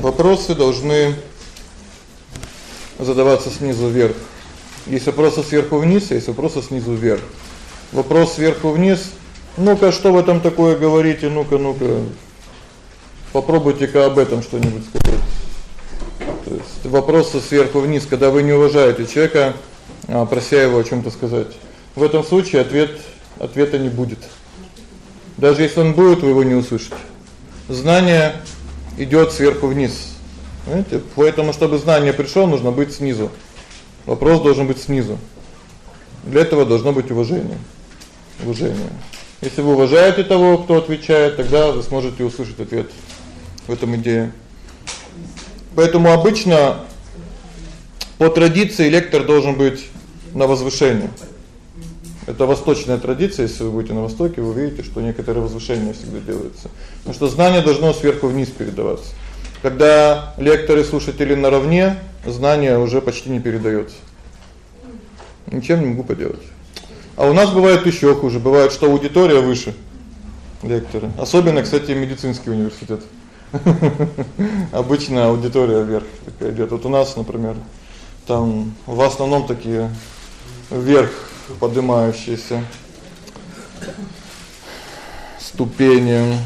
Вопросы должны задаваться снизу вверх. Есть вопросы сверху вниз, есть вопросы снизу вверх. Вопрос сверху вниз. Ну-ка, что вы там такое говорите? Ну-ка, ну-ка. Попробуйте-ка об этом что-нибудь сказать. То есть вопросы сверху вниз, когда вы не уважаете человека, а прося его о чём-то сказать. В этом случае ответ ответа не будет. Даже если он будет, вы его не услышите. Знание идёт сверху вниз. Знаете? Поэтому чтобы знание пришло, нужно быть снизу. Вопрос должен быть снизу. Для этого должно быть уважение. Уважение. Если вы уважаете того, кто отвечает, тогда вы сможете услышать ответ в этом идее. Поэтому обычно по традиции лектор должен быть на возвышении. Это восточная традиция, если вы будете на востоке, вы увидите, что некоторые возвышения всегда делаются. Потому что знание должно сверху вниз передаваться. Когда лекторы слушатели наравне, знание уже почти не передаётся. Ничем не могу поделать. А у нас бывает ещё хуже, бывает, что аудитория выше лектора. Особенно, кстати, медицинский университет. Обычно аудитория вверх такая идёт. Вот у нас, например, там в основном такие вверх поднимающиеся ступени.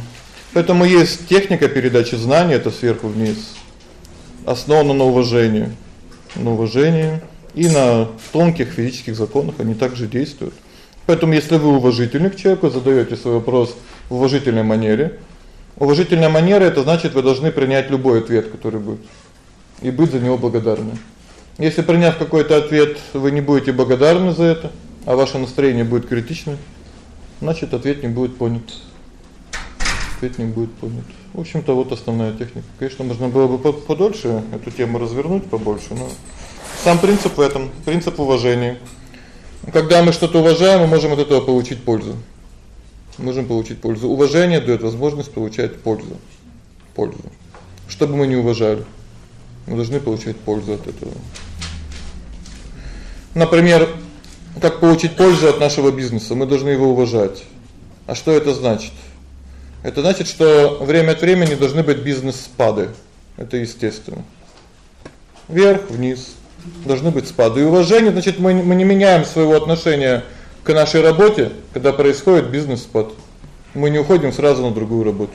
Поэтому есть техника передачи знаний это сверху вниз. Основана на уважении. На уважении и на тонких физических законах они также действуют. Поэтому если вы уважительны к человеку, задаёте свой вопрос в уважительной манере. Уважительная манера это значит, вы должны принять любой ответ, который будет, и быть за него благодарны. Если приняв какой-то ответ, вы не будете благодарны за это, а ваше настроение будет критичным, значит, ответ не будет понят. Ответ не будет понят. В общем-то, вот основная техника. Конечно, можно было бы подольше эту тему развернуть побольше, но сам принцип в этом, принцип уважения. Когда мы что-то уважаем, мы можем от этого получить пользу. Можем получить пользу. Уважение даёт возможность получать пользу. Пользу. Что бы мы ни уважали, мы должны получать пользу от этого. Например, как получить пользу от нашего бизнеса? Мы должны его уважать. А что это значит? Это значит, что время от времени должны быть бизнес-спады. Это естественно. Вверх, вниз. Должны быть спады. И уважение, значит, мы мы не меняем своего отношения к нашей работе, когда происходит бизнес-спад. Мы не уходим сразу на другую работу.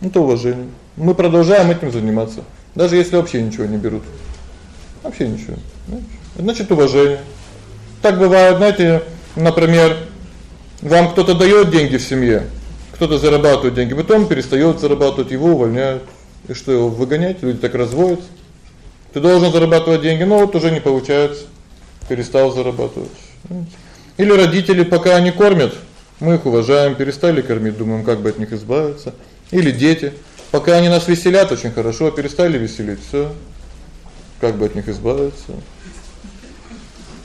Это уважение. Мы продолжаем этим заниматься, даже если вообще ничего не берут. Вообще ничего. Значит, уважение. Так бывает, знаете, например, вам кто-то даёт деньги в семье, кто-то зарабатывает деньги, потом перестаёт зарабатывать, его увольняют. И что его выгонять? Люди так разводятся. Ты должен зарабатывать деньги, но вот уже не получается. Перестал зарабатывать. Или родители пока они кормят, мы их уважаем, перестали кормить, думаем, как бы от них избавиться. Или дети, пока они нас веселят очень хорошо, перестали веселить, всё. Как бы от них избавиться?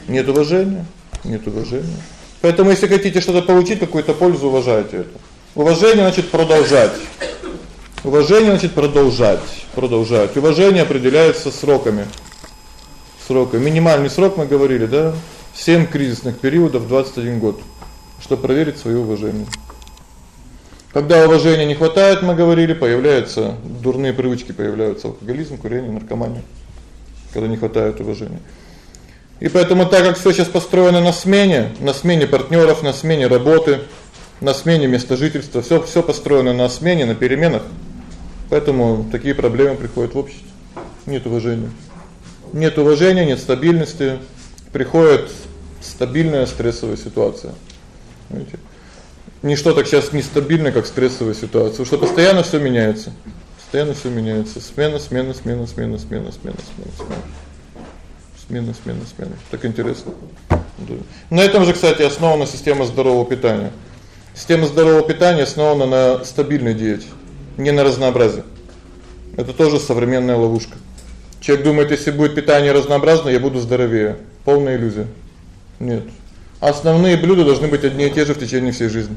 Нет уважения, нет уважения. Поэтому если хотите что-то получить, какую-то пользу, уважайте это. Уважение значит продолжать. Уважение значит продолжать, продолжать. Уважение определяется сроками. Сроками. Минимальный срок мы говорили, да? 7 кризисных периодов 21 год, чтобы проверить своё уважение. Когда уважения не хватает, мы говорили, появляются дурные привычки, появляются алкоголизм, курение, наркомания. Когда не хватает уважения. И поэтому так как всё сейчас построено на смене, на смене партнёров, на смене работы, на смене места жительства, всё всё построено на смене, на переменах. Поэтому такие проблемы приходят в обществе. Нет уважения. Нет уважения, нет стабильности, приходит стабильная стрессовая ситуация. Знаете? Ничто так сейчас не стабильно, как стрессовая ситуация, потому что постоянно всё меняется. Постоянно всё меняется. Смена, смена, смена, смена, смена, смена, смена, смена смена, смена, смена. Так интересно. На этом же, кстати, основана система здорового питания. Система здорового питания основана на стабильной диете, не на разнообразии. Это тоже современная ловушка. Человек думает, если будет питание разнообразное, я буду здоровее. Полная иллюзия. Нет. Основные блюда должны быть одни и те же в течение всей жизни.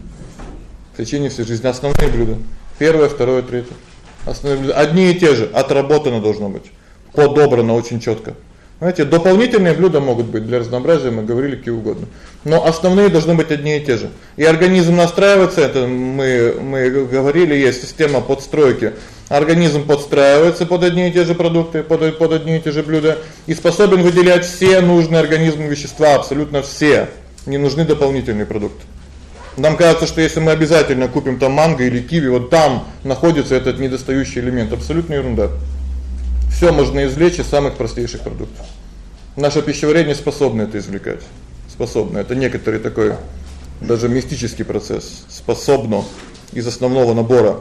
В течение всей жизни основные блюда. Первое, второе, третье. Основные блюда одни и те же, отработано должно быть. Подобрано очень чётко. Знаете, дополнительные блюда могут быть для разнообразия, мы говорили какие угодно. Но основные должны быть одни и те же. И организм настраивается, это мы мы говорили, есть система подстройки. Организм подстраивается под одни и те же продукты, под под одни и те же блюда и способен выделять все нужные организму вещества, абсолютно все. Не нужны дополнительные продукты. Нам кажется, что если мы обязательно купим там манго или киви, вот там находится этот недостающий элемент. Абсолютная ерунда. Всё можно извлечь из самых простейших продуктов. Наше пищеварение способно это извлекать. Способно. Это некоторый такой даже мистический процесс. Способно из основного набора.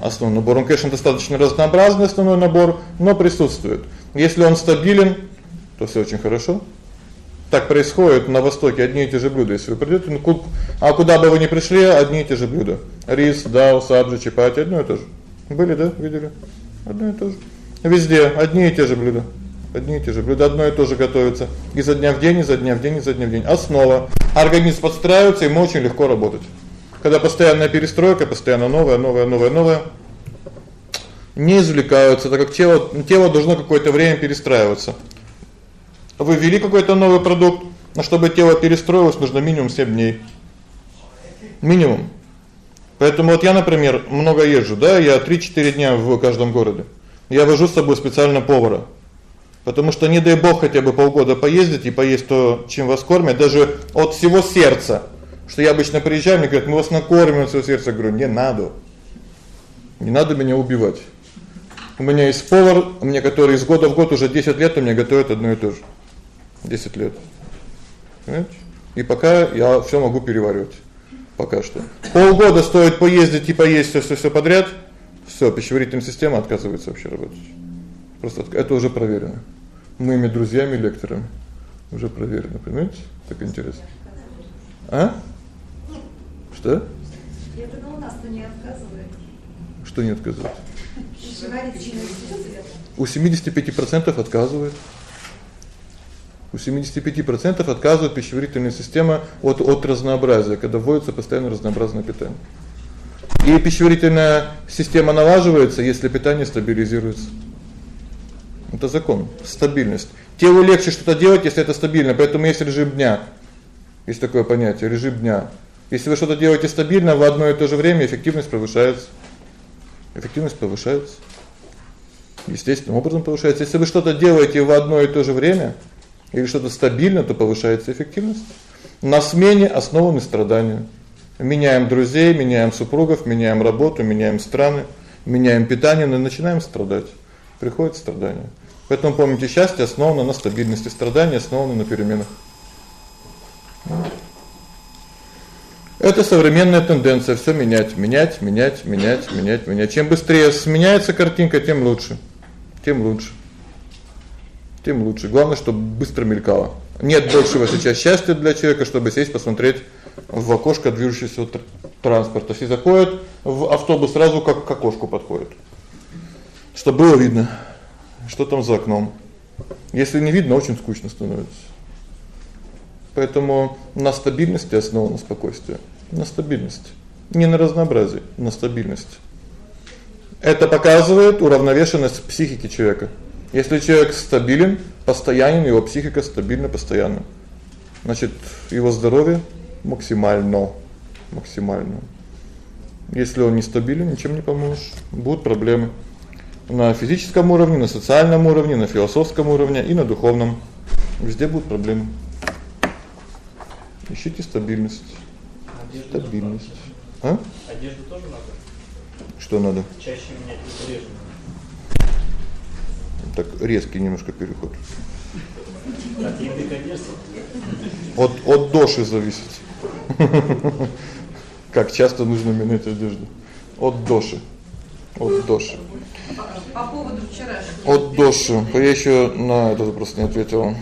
Основной набор, он, конечно, достаточно разнообразный основной набор, но присутствует. Если он стабилен, то всё очень хорошо. Так происходит на востоке одни и те же блюда. Если вы придёте, ну а куда бы вы ни пришли, одни и те же блюда. Рис, дал, саджи, чапати одно и то же. Были, да? Видели? Одно и то же. Везде одни и те же блюда. Одни и те же блюда, одно и то же готовится изо дня в день, изо дня в день, изо дня в день. Основа. Организм подстраивается, ему очень легко работать. Когда постоянная перестройка, постоянно новое, новое, новое, новое, не извлекаются, так как тело тело должно какое-то время перестраиваться. Вы ввели какой-то новый продукт, но чтобы тело перестроилось, нужно минимум 7 дней. Минимум. Поэтому вот я, например, много езжу, да, я 3-4 дня в каждом городе. Я вожу с собой специально повара. Потому что не дай бог хотя бы полгода поездить и поесть то, чем вас кормят, даже от всего сердца. Что я обычно приезжаю, мне говорят: "Мы вас накормим от всего сердца". Я говорю: "Не надо. Не надо меня убивать". У меня есть повар, мне который из года в год уже 10 лет у меня готовит одно и то же. 10 лет. Понимаете? И пока я всё могу переваривать. Пока что. Полгода стоит поездить и поесть всё всё подряд, всё, пищеварительная система отказывается вообще работать. Просто это уже проверено. Моими друзьями лекторами уже проверено, понимаете? Так интересно. А? Что? Это у нас-то не отказывает. Что не отказывает? У 75% отказывает. У 75% отказывает пищеварительная система от от разнообразия, когда вводится постоянно разнообразное питание. И пищеварительная система налаживается, если питание стабилизируется. Это закон, стабильность. Телу легче что-то делать, если это стабильно, поэтому есть режим дня. Есть такое понятие режим дня. Если вы что-то делаете стабильно в одно и то же время, эффективность повышается. Эффективность повышается. Естественным образом повышается. Если вы что-то делаете в одно и то же время, или что-то стабильно, то повышается эффективность. На смене основаны страдания. Меняем друзей, меняем супругов, меняем работу, меняем страны, меняем питание, но начинаем страдать. Приходит страдание. Поэтому помните, счастье основано на стабильности, страдания основаны на переменах. Это современная тенденция всё менять, менять, менять, менять, менять, менять. Чем быстрее сменяется картинка, тем лучше. Тем лучше тем лучше. Главное, чтобы быстро мелькало. Нет большего сейчас счастья для человека, чтобы сесть посмотреть в окошко движущегося транспорта. Все заходят в автобус сразу как к окошку подходят. Чтобы было видно, что там за окном. Если не видно, очень скучно становится. Поэтому на стабильности основано спокойствие. На стабильности. Не на разнообразии, на стабильности. Это показывает уравновешенность психики человека. Если человек стабилен, постоянен, его психика стабильна постоянно. Значит, его здоровье максимально максимально. Если он нестабилен, ничем не поможешь. Будут проблемы на физическом уровне, на социальном уровне, на философском уровне и на духовном. Везде будут проблемы. Ищите стабильность. Одежду стабильность. А? Одежду тоже надо? Что надо? Чаще менять одежду так резкий немножко переход. От еды От от доши зависит. Как часто нужно менять одежду? От доши. От доши. По поводу вчерашнего. От доши. Я ещё на этот вопрос не ответил.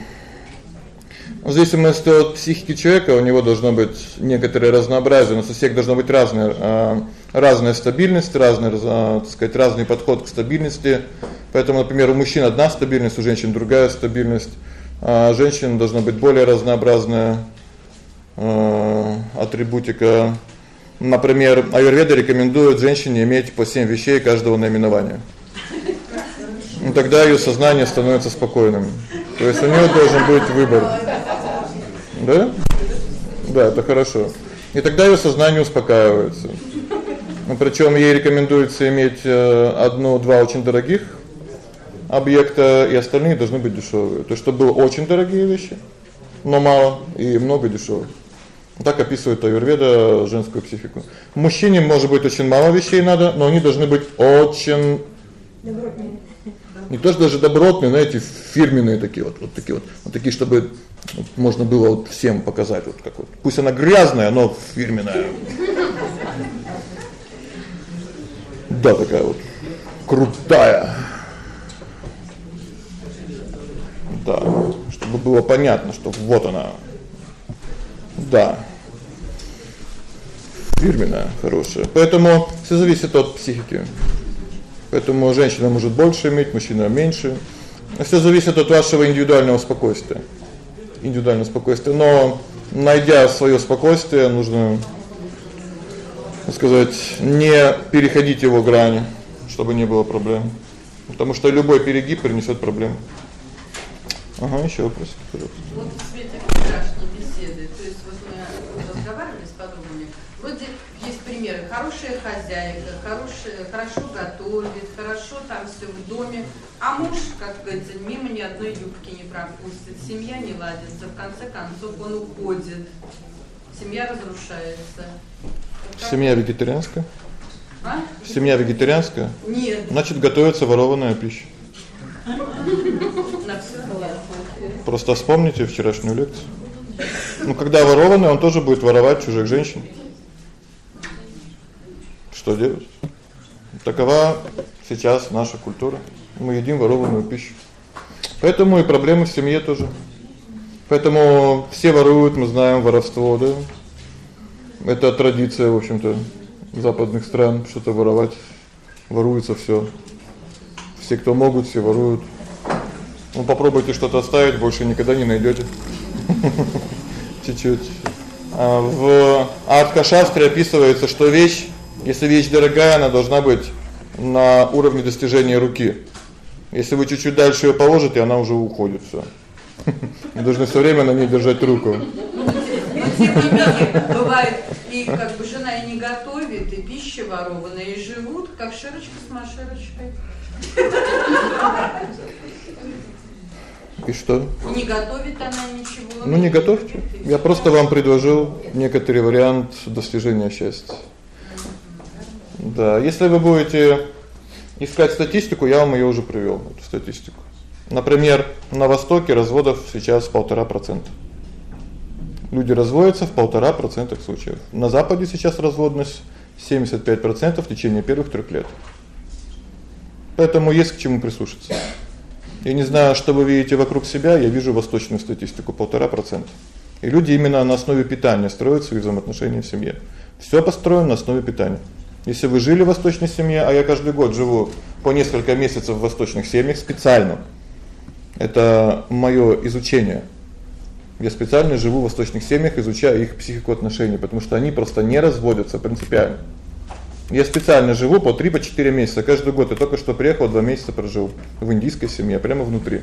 В зависимости от психики человека у него должно быть некоторое разнообразие, у нас у всех должно быть разное а, разная стабильность, разный, а, так сказать, разный подход к стабильности. Поэтому, например, у мужчин одна стабильность, у женщин другая стабильность. А женщин должна быть более разнообразная атрибутика. Например, аюрведа рекомендует женщине иметь по 7 вещей каждого наименования. И тогда её сознание становится спокойным. То есть у неё должен быть выбор. Да? Да, это хорошо. И тогда её сознание успокаивается. Ну причём ей рекомендуется иметь э, одно-два очень дорогих объекта, и остальные должны быть дешёвые. То есть чтобы было очень дорогие вещи, но мало и много дешёвых. Так описывает аюрведа женскую психику. Мужчине может быть очень мало вещей надо, но они должны быть очень добротные. Не то что даже добротные, знаете, фирменные такие вот, вот такие вот, вот такие, чтобы можно было вот всем показать вот как вот. Пусть она грязная, но фирменная. Да, такая вот крутая. Да, чтобы было понятно, что вот она. Да. Фирменная, хорошая. Поэтому всё зависит от психики. Поэтому женщина может больше иметь, мужчина меньше. Всё зависит от вашего индивидуального спокойствия. Индивидуального спокойствия, но найдя своё спокойствие, нужно сказать, не переходить его грани, чтобы не было проблем. Потому что любой перегиб принесёт проблемы. Ага, ещё вопрос, пожалуйста. Вот в свете вчерашней беседы, то есть вот мы разговаривали с подругами, вроде есть примеры: хорошая хозяйка, хорошая, хорошо готовит, хорошо там всё в доме, а муж, как говорится, мимо ни одной юбки не пропустит, семья не ладится, в конце концов он уходит. Семья разрушается. Семья вегетарианская? А? Семья вегетарианская? Нет. Значит, готовится ворованная пища. Просто вспомните вчерашнюю лекцию. Ну, когда ворованный, он тоже будет воровать чужих женщин. Что делать? Такова сейчас наша культура. Мы едим ворованную пищу. Поэтому и проблемы в семье тоже. Поэтому все воруют, мы знаем воровство, да? Это традиция, в общем-то, западных стран что-то воровать. Воруется всё. Все, кто могут, все воруют. Ну попробуйте что-то оставить, больше никогда не найдёте. Чуть-чуть. А в Артха-шастре описывается, что вещь, если вещь дорогая, она должна быть на уровне достижения руки. Если вы чуть-чуть дальше её положите, она уже уходит всё. Вы должны всё время на ней держать руку. Бывает и как бы жена и не готовит, и пища ворованная, и живут как Шерочка с Машерочкой. И что? Не готовит она ничего. Ну не готовьте. Я просто вам предложил некоторый вариант достижения счастья. Да, если вы будете искать статистику, я вам её уже привёл, эту статистику. Например, на востоке разводов сейчас 1,5%. Люди разводятся в 1,5% случаев. На западе сейчас разводность 75% в течение первых 3 лет. Поэтому есть к чему прислушаться. Я не знаю, что вы видите вокруг себя, я вижу восточную статистику 1,5%. И люди именно на основе питания строят свои взаимоотношения в семье. Всё построено на основе питания. Если вы жили в восточной семье, а я каждый год живу по несколько месяцев в восточных семьях специально. Это моё изучение. Я специально живу в восточных семьях, изучаю их психику отношений, потому что они просто не разводятся принципиально. Я специально живу по 3 по 4 месяца каждый год. Я только что приехал, 2 месяца прожил в индийской семье, прямо внутри.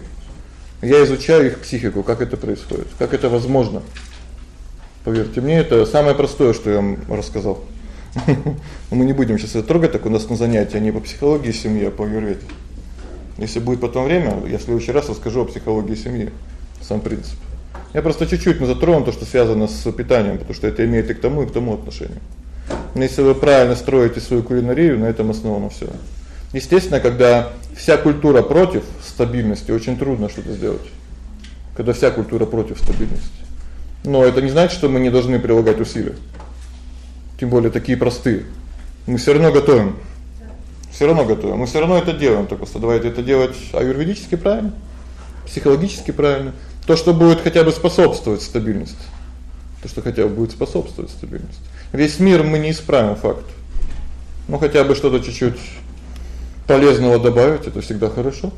Я изучаю их психику, как это происходит, как это возможно. Поверьте мне, это самое простое, что я вам рассказал. Мы не будем сейчас это трогать, так у нас на занятии не по психологии семьи, а по аюрведе. Если будет потом время, я в следующий раз расскажу о психологии семьи, сам принцип. Я просто чуть-чуть мы затрону то, что связано с питанием, потому что это имеет и к тому, и к тому отношение. Но если вы правильно строите свою кулинарию, на этом основано всё. Естественно, когда вся культура против стабильности, очень трудно что-то сделать. Когда вся культура против стабильности. Но это не значит, что мы не должны прилагать усилия. Тем более такие простые. Мы всё равно готовим. Всё равно готовим. Мы всё равно это делаем, только что давайте это делать аюрведически правильно, психологически правильно, то, что будет хотя бы способствовать стабильности. То, что хотя бы будет способствовать стабильности. Весь мир мы не исправим факт. Ну хотя бы что-то чуть-чуть полезного добавить это всегда хорошо.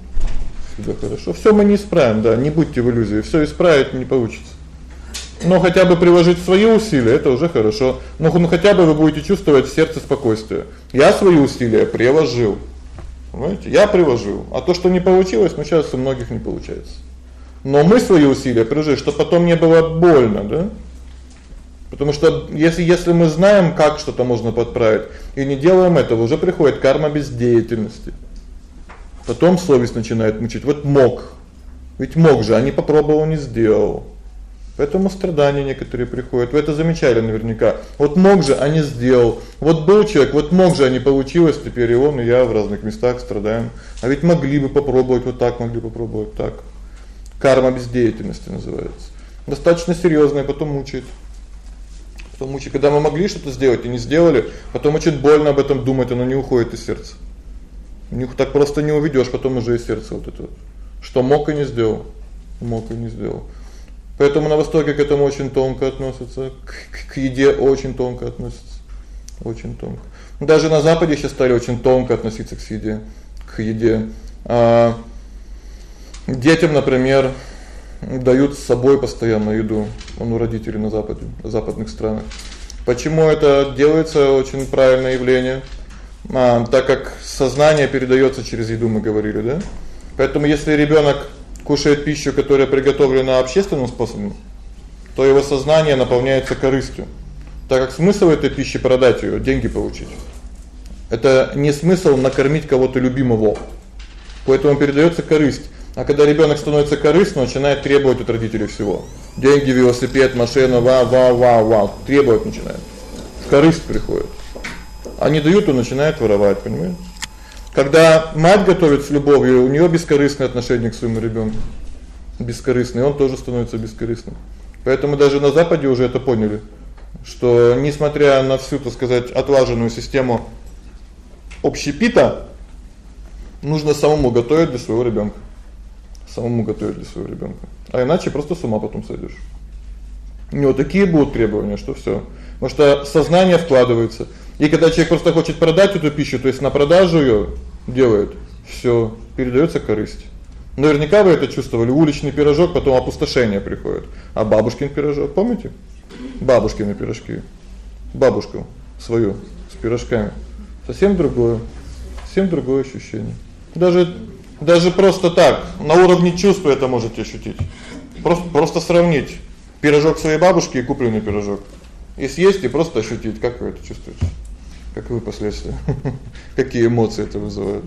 Всегда хорошо. Всё мы не исправим, да, не будьте в иллюзии. Всё исправить не получится. Но хотя бы приложить свои усилия это уже хорошо. Но ну хотя бы вы будете чувствовать в сердце спокойствие. Я свои усилия приложил. Понимаете? Я приложил. А то, что не получилось, ну сейчас у многих не получается. Но мы свои усилия приложили, чтобы потом не было больно, да? Потому что если если мы знаем, как что-то можно подправить, и не делаем этого, уже приходит карма бездеятельности. Потом совесть начинает мучить. Вот мог. Ведь мог же, а не попробовал, не сделал. Поэтому страдания некоторые приходят. Вы это замечали наверняка. Вот мог же, а не сделал. Вот был человек, вот мог же, а не получилось, теперь и он, и я в разных местах страдаем. А ведь могли бы попробовать вот так, могли попробовать так. Карма бездеятельности называется. Достаточно серьёзная, потом мучает. Потом мучает, когда мы могли что-то сделать и не сделали, потом очень больно об этом думать, оно не уходит из сердца. Них так просто не уведёшь, потом уже из сердца вот это вот. Что мог и не сделал. Мог и не сделал. Поэтому на востоке к этому очень тонко относятся, к, к еде очень тонко относятся. Очень тонко. Даже на западе сейчас стали очень тонко относиться к еде, к еде. А детям, например, дают с собой постоянно еду. Он у родителей на западе, в западных странах. Почему это делается очень правильное явление? А, так как сознание передаётся через еду, мы говорили, да? Поэтому если ребёнок кушает пищу, которая приготовлена общественным способом, то его сознание наполняется корыстью. Так как смысл этой пищи продать её, деньги получить. Это не смысл накормить кого-то любимого. Поэтому передаётся корысть. А когда ребёнок становится корыстным, начинает требовать от родителей всего. Деньги, велосипед, машина, ва, ва, ва, ва, требовать начинает. Корысть приходит. А не дают, он начинает воровать, понимаете? Когда мать готовит с любовью, у неё бескорыстное отношение к своему ребёнку. Бескорыстный, он тоже становится бескорыстным. Поэтому даже на западе уже это поняли, что несмотря на всю, так сказать, отлаженную систему общепита, нужно самому готовить для своего ребёнка самому готовить для своего ребёнка. А иначе просто с ума потом сойдёшь. У него такие будут требования, что всё. Потому что сознание вкладывается. И когда человек просто хочет продать эту пищу, то есть на продажу её делает, всё, передаётся корысть. Наверняка вы это чувствовали. Уличный пирожок, потом опустошение приходит. А бабушкин пирожок, помните? Бабушкины пирожки. Бабушку свою с пирожками. Совсем другое. Совсем другое ощущение. Даже даже просто так, на уровне чувств это можете ощутить. Просто просто сравнить пирожок своей бабушки и купленный пирожок. И съесть и просто ощутить, как вы это чувствуете. Каковы последствия? Какие эмоции это вызывает?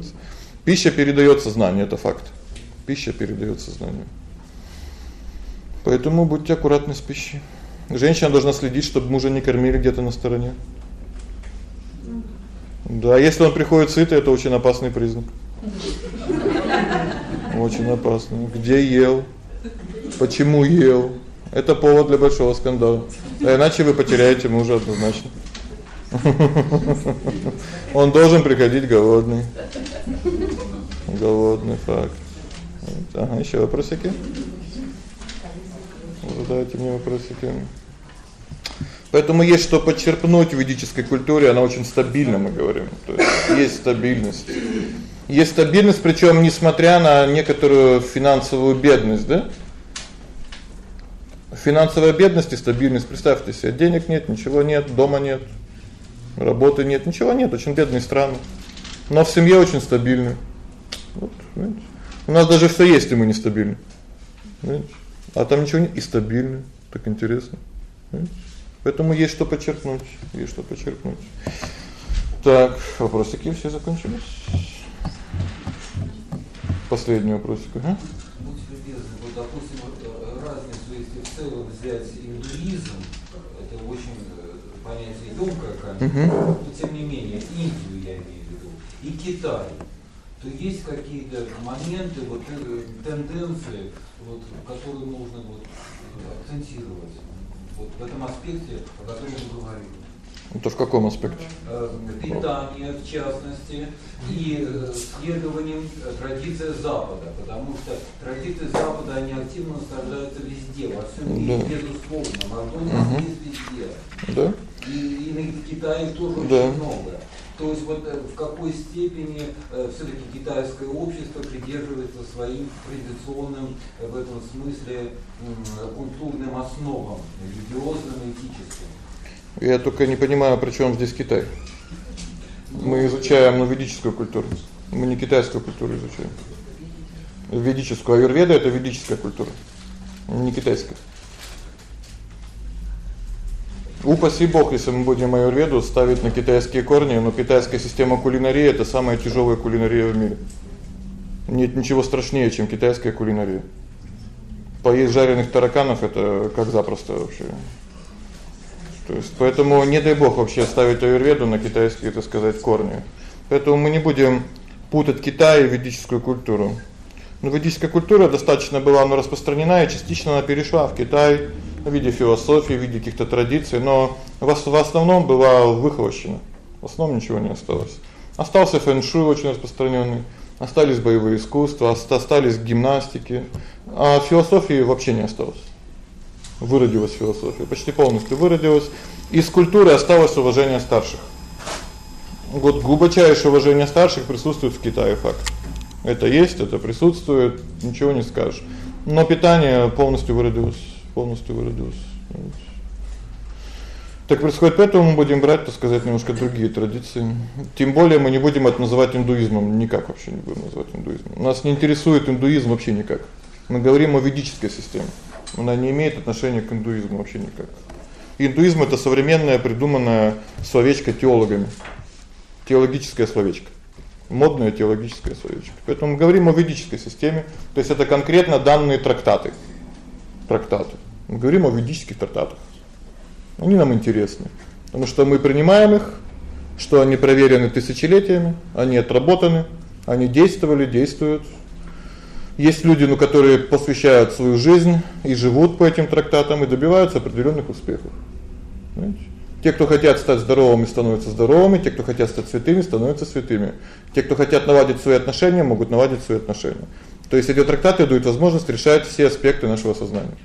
Пища передаёт сознание, это факт. Пища передаёт сознание. Поэтому будьте аккуратны с пищей. Женщина должна следить, чтобы мужа не кормили где-то на стороне. Да, если он приходит сытый, это очень опасный признак. Очень опасно. Где ел? Почему ел? Это повод для большого скандала. А иначе вы потеряете мужа однозначно. Он должен приходить голодный. Голодный факт. Ага, ещё вопросики? Задайте мне вопросики. Поэтому есть что подчеркнуть в ведической культуре, она очень стабильна, мы говорим. То есть есть стабильность. Есть стабильность, причём несмотря на некоторую финансовую бедность, да? Финансовая бедность и стабильность, представьте себе, денег нет, ничего нет, дома нет, работы нет, ничего нет, очень бедные страны. Но в семье очень стабильны. Вот, видите? У нас даже всё есть, и мы нестабильны. Видите? А там ничего нет и стабильны. Так интересно. Видите? Поэтому есть что подчеркнуть, есть что подчеркнуть. Так, вопросики все закончились. Последний вопросик, ага. Будьте любезны, вот допустим, э, разницу, если в целом взять индуизм, э, понятие ёмкое, конечно, угу. но тем не менее, Индию я имею в виду, и Китай, то есть какие-то моменты, вот э, тенденции, вот, которые нужно вот акцентировать вот в этом аспекте, о котором вы говорили. Это в каком аспекте? Э, питание, в частности, и э, следованием э, традиции Запада, потому что традиции Запада, они активно насаждаются везде, во всем мире, да. безусловно, Макдональдс угу. везде. Да. И, и на Китае тоже да. очень много. То есть вот в какой степени э, все-таки китайское общество придерживается своим традиционным э, в этом смысле э, культурным основам, религиозным, этическим. Я только не понимаю, при чём здесь Китай. Мы изучаем ну ведическую культуру. Мы не китайскую культуру изучаем. ведическую аюрведа это ведическая культура, не китайская. Упаси бог, если мы будем аюрведу ставить на китайские корни, но китайская система кулинарии это самая тяжёлая кулинария в мире. Нет ничего страшнее, чем китайская кулинария. Поесть жареных тараканов это как запросто вообще. То есть поэтому не дай бог вообще ставить аюрведу на китайские, так сказать, корни. Поэтому мы не будем путать Китай и ведическую культуру. Но ведическая культура достаточно была она распространена и частично она перешла в Китай в виде философии, в виде каких-то традиций, но в основном была выхолощена. В основном ничего не осталось. Остался фэн-шуй очень распространённый, остались боевые искусства, остались гимнастики, а философии вообще не осталось. Выродилась философия, почти полностью выродилась. Из культуры осталось уважение старших. Вот глубочайшее уважение старших присутствует в Китае факт. Это есть, это присутствует, ничего не скажешь. Но питание полностью выродилось, полностью выродилось. Так происходит, поэтому мы будем брать, так сказать, немножко другие традиции. Тем более мы не будем это называть индуизмом, никак вообще не будем называть индуизмом. Нас не интересует индуизм вообще никак. Мы говорим о ведической системе. Она не имеет отношения к индуизму вообще никак. Индуизм это современная придуманная словечко теологами. Теологическое словечко модное теологическое словечко. Поэтому мы говорим о ведической системе, то есть это конкретно данные трактаты. Трактаты. Мы говорим о ведических трактатах. Они нам интересны, потому что мы принимаем их, что они проверены тысячелетиями, они отработаны, они действовали, действуют. Есть люди, ну, которые посвящают свою жизнь и живут по этим трактатам и добиваются определённых успехов. Понимаете? Те, кто хотят стать здоровыми, становятся здоровыми, те, кто хотят стать святыми, становятся святыми. Те, кто хотят наладить свои отношения, могут наладить свои отношения. То есть эти трактаты дают возможность решать все аспекты нашего сознания.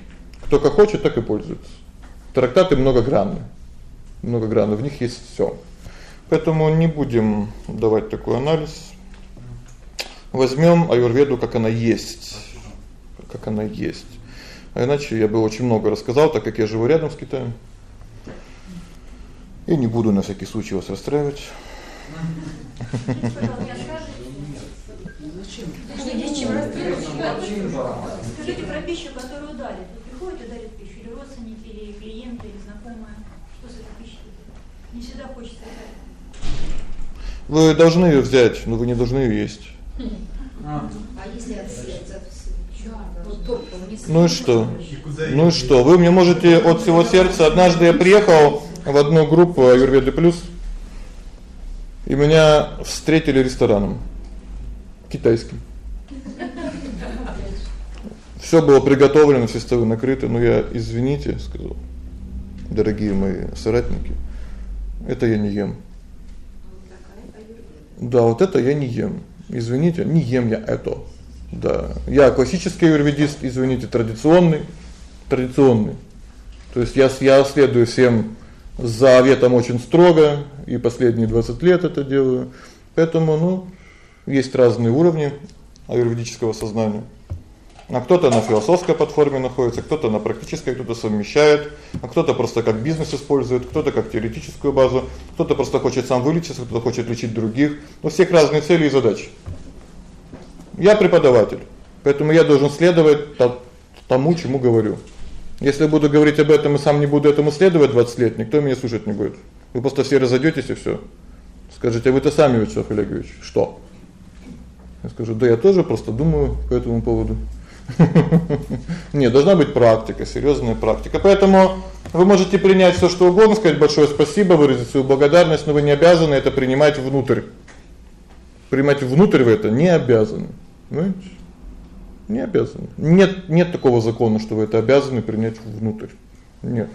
Кто как хочет, так и пользуется. Трактаты многогранны. Многогранны, в них есть всё. Поэтому не будем давать такой анализ. Возьмём аюрведу, как она есть. Как она есть. А иначе я бы очень много рассказал, так как я живу рядом с Китаем. Я не буду на всякий случай вас расстраивать. Скажите про пищу, которую дарят. Приходят и дарят пищу, или родственники, или клиенты, или знакомые. Что с этой пищей? Не всегда хочется Вы должны её взять, но вы не должны её есть. А если от сердца? Ну и что? Ну и что? Вы мне можете от всего сердца. Однажды я приехал в одну группу Аюрведы плюс. И меня встретили рестораном китайским. Всё было приготовлено, все столы накрыты, но я, извините, сказал. Дорогие мои соратники, это я не ем. Да, вот это я не ем. Извините, не ем я это. Да. Я классический аюрведист, извините, традиционный, традиционный. То есть я я следую всем заветам очень строго, и последние 20 лет это делаю. Поэтому, ну, есть разные уровни аюрведического сознания. А кто-то на философской платформе находится, кто-то на практической, кто-то совмещает, а кто-то просто как бизнес использует, кто-то как теоретическую базу, кто-то просто хочет сам вылечиться, кто-то хочет лечить других. У всех разные цели и задачи. Я преподаватель, поэтому я должен следовать тому, чему говорю. Если буду говорить об этом и сам не буду этому следовать 20 лет, никто меня слушать не будет. Вы просто все разойдётесь и всё. Скажите: "Вы-то сами, Вячеслав Олегович, что?" Я скажу: "Да я тоже просто думаю по этому поводу". Не, должна быть практика, серьёзная практика. Поэтому вы можете принять всё, что угодно, сказать большое спасибо, выразить свою благодарность, но вы не обязаны это принимать внутрь. Принимать внутрь вы это не обязаны. Понимаете? Не обязаны. Нет нет такого закона, что вы это обязаны принять внутрь. Нет.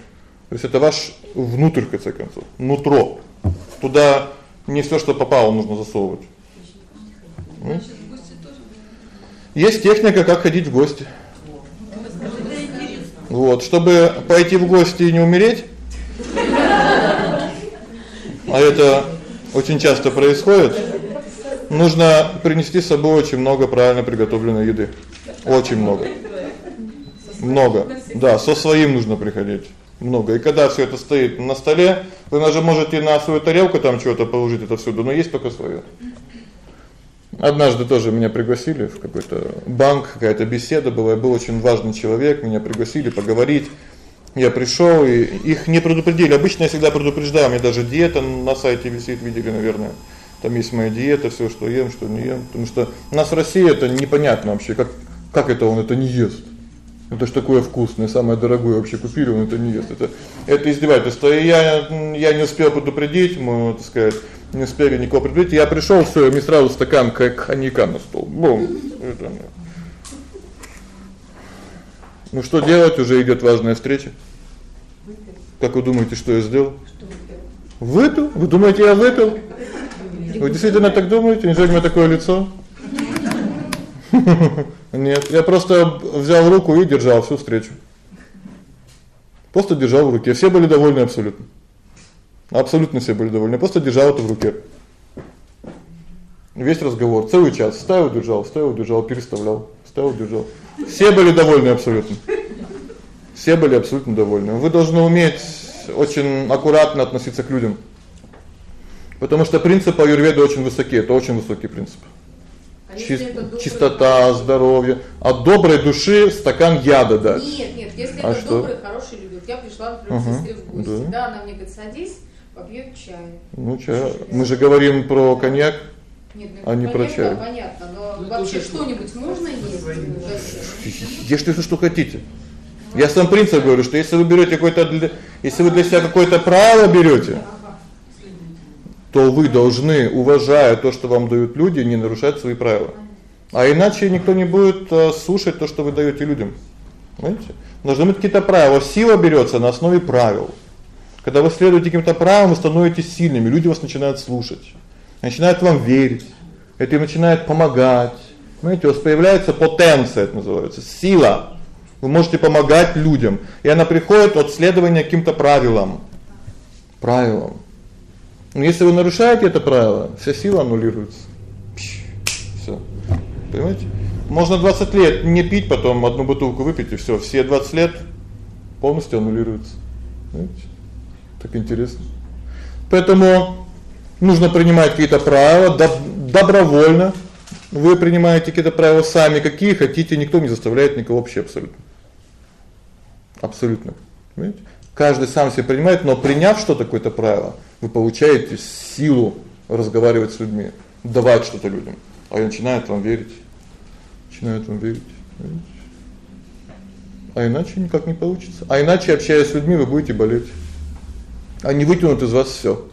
То есть это ваш внутрь в конце концов, нутро. Туда не всё, что попало, нужно засовывать. Есть техника, как ходить в гости. Вот, чтобы пойти в гости и не умереть. А это очень часто происходит. Нужно принести с собой очень много правильно приготовленной еды. Очень много. Много. Да, со своим нужно приходить. Много. И когда всё это стоит на столе, вы даже можете на свою тарелку там что-то положить это всюду, но есть только своё. Однажды тоже меня пригласили в какой-то банк, какая-то беседа была, был очень важный человек, меня пригласили поговорить. Я пришёл, и их не предупредили. Обычно я всегда предупреждаю, меня даже диета на сайте висит, видели, наверное. Там есть моя диета, всё, что ем, что не ем, потому что у нас в России это непонятно вообще, как как это он это не ест. Это ж такое вкусное, самое дорогое вообще купили, он это не ест. Это это издевательство. И я я не успел предупредить, мы, так сказать, не успели никого предупредить. Я пришёл, всё, мне сразу стакан как коньяка на стол. Бум. Это Ну что делать? Уже идёт важная встреча. Как вы думаете, что я сделал? Выпил? Вы думаете, я выпил? Вы действительно так думаете? Неужели у меня такое лицо? Нет, я просто взял руку и держал всю встречу. Просто держал в руке. Все были довольны абсолютно. Абсолютно все были довольны. просто держал это в руке. Весь разговор, целый час ставил, держал, ставил, держал, переставлял, ставил, держал. Все были довольны абсолютно. Все были абсолютно довольны. Вы должны уметь очень аккуратно относиться к людям. Потому что принципы аюрведы очень высокие, это очень высокий принцип. А Чис чистота, здоровье, от доброй души стакан яда дать. Нет, нет, если а это что? добрый, хороший любит. Я пришла, например, Угу. к сестре в гости. Да. Да, она мне говорит: "Садись, попьём чай". Ну чай. Мы же говорим про коньяк. Нет, ну А не про чай. понятно, но Ну, вообще что-нибудь можно есть? Вообще? Ешьте всё, что хотите. Я сам принцип говорю, что если вы берёте какой-то для если вы для себя какое-то правило берёте, то вы должны, уважая то, что вам дают люди, не нарушать свои правила. А иначе никто не будет э, слушать то, что вы даёте людям. Понимаете? Должны быть какие-то правила. Сила берётся на основе правил. Когда вы следуете каким-то правилам, вы становитесь сильными, люди вас начинают слушать. Начинают вам верить. Это им начинает помогать. Знаете, у вас появляется потенция, это называется, сила. Вы можете помогать людям, и она приходит от следования каким-то правилам. Правилам. Но если вы нарушаете это правило, вся сила аннулируется. Всё. Понимаете? Можно 20 лет не пить, потом одну бутылку выпить и всё, все 20 лет полностью аннулируются. Понимаете? Так интересно. Поэтому нужно принимать какие-то правила доб- добровольно. Вы принимаете какие-то правила сами, какие хотите, никто не заставляет никого вообще абсолютно. Абсолютно. Понимаете? Каждый сам себе принимает, но приняв что-то какое-то правило, вы получаете силу разговаривать с людьми, давать что-то людям. А они начинают вам верить. Начинают вам верить. А иначе никак не получится. А иначе общаясь с людьми, вы будете болеть. Они вытянут из вас всё.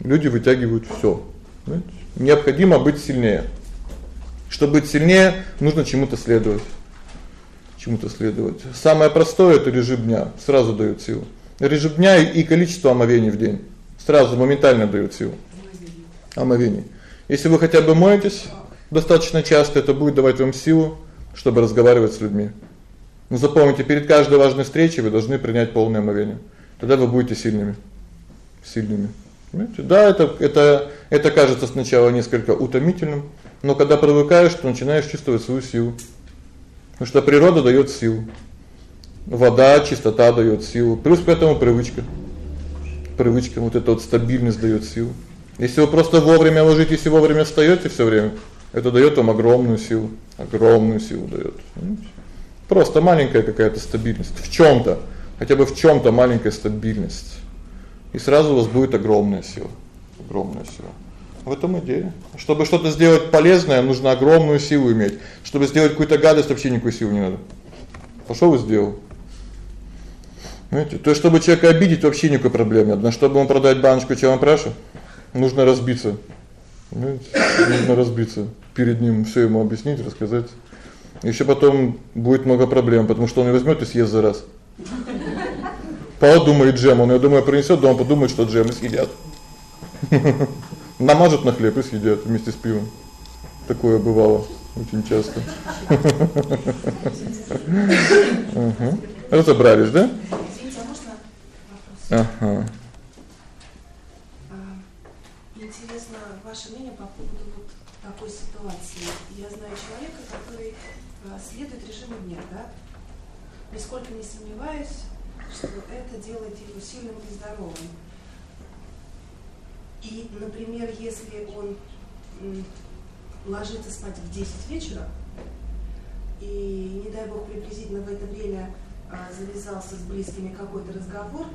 Люди вытягивают всё. Понимаете? Необходимо быть сильнее. Чтобы быть сильнее, нужно чему-то следовать. Чему-то следовать. Самое простое это режим дня, сразу даёт силу. Режим дня и, количество омовений в день сразу моментально даёт силу. Омовений. Если вы хотя бы моетесь достаточно часто, это будет давать вам силу, чтобы разговаривать с людьми. Но запомните, перед каждой важной встречей вы должны принять полное омовение. Тогда вы будете сильными. Сильными. Понимаете? Да, это это это кажется сначала несколько утомительным, но когда привыкаешь, то начинаешь чувствовать свою силу. Потому что природа даёт силу. Вода, чистота даёт силу, плюс к этому привычка. Привычка вот эта вот стабильность даёт силу. Если вы просто вовремя ложитесь и вовремя встаёте всё время, это даёт вам огромную силу, огромную силу даёт. Просто маленькая какая-то стабильность в чём-то, хотя бы в чём-то маленькая стабильность. И сразу у вас будет огромная сила. Огромная сила. В этом идея. Чтобы что-то сделать полезное, нужно огромную силу иметь. Чтобы сделать какую-то гадость, вообще никакой силы не надо. Пошёл и сделал. Знаете, то чтобы человека обидеть, вообще никакой проблемы нет. Чтобы ему продать баночку чавампраша, нужно разбиться. Понимаете? Нужно разбиться перед ним, всё ему объяснить, рассказать. Ещё потом будет много проблем, потому что он и возьмёт и съест за раз. Подумает джем, он, я думаю, принесёт, дома подумает, что джем съедят. Намажут на хлеб и съедят вместе с пивом. Такое бывало очень часто. Ага. Разобрались, да? Извините, а можно вопрос? Ага. А, Интересно ваше мнение по поводу вот такой ситуации. Я знаю человека, который а, следует режиму дня, да? Нисколько не сомневаюсь, что это делает его сильным и здоровым. И, например, если он ложится спать в 10 вечера, и, не дай бог, приблизительно в это время а, завязался с близкими какой-то разговор,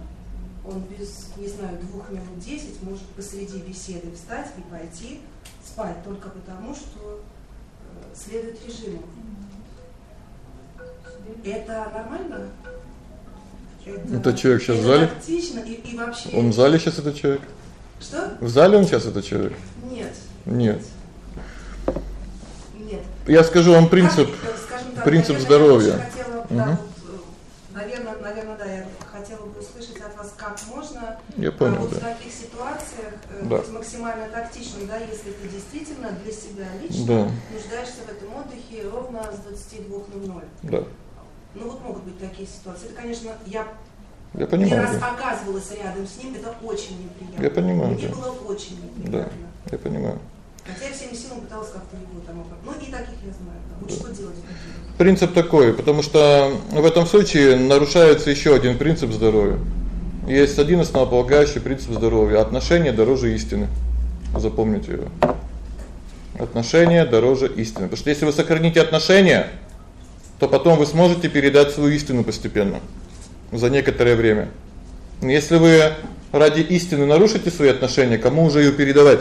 он без, не знаю, двух минут десять может посреди беседы встать и пойти спать только потому, что э, следует режиму. Это нормально? Этот человек сейчас в это зале? тактично и, и вообще... Он в зале сейчас этот человек? Что? В зале он сейчас этот человек? Нет. Нет. Нет. Я скажу вам принцип Как, скажем так, принцип я, здоровья. Я хотела, Мгм. да, наверное, наверное, да, я хотела бы услышать от вас, как можно Я понял, вот в да. таких ситуациях э, Да. быть максимально тактичным, да, если ты действительно для себя лично Да. нуждаешься в этом отдыхе ровно с 22.00. Да. Ну вот могут быть такие ситуации. Это, конечно, я Я понимаю. раз да. оказывалась рядом с ним, это очень неприятно. Я понимаю, Мне да. было очень Да. неприятно. Я понимаю. Хотя я всеми силами пыталась как-то его там. Ну и таких я знаю. Вот что делать? Принцип такой, потому что в этом случае нарушается ещё один принцип здоровья. Есть один основополагающий принцип здоровья отношения дороже истины. Запомните его. Отношения дороже истины. Потому что если вы сохраните отношения, то потом вы сможете передать свою истину постепенно за некоторое время. Но если вы ради истины нарушите свои отношения, кому уже её передавать?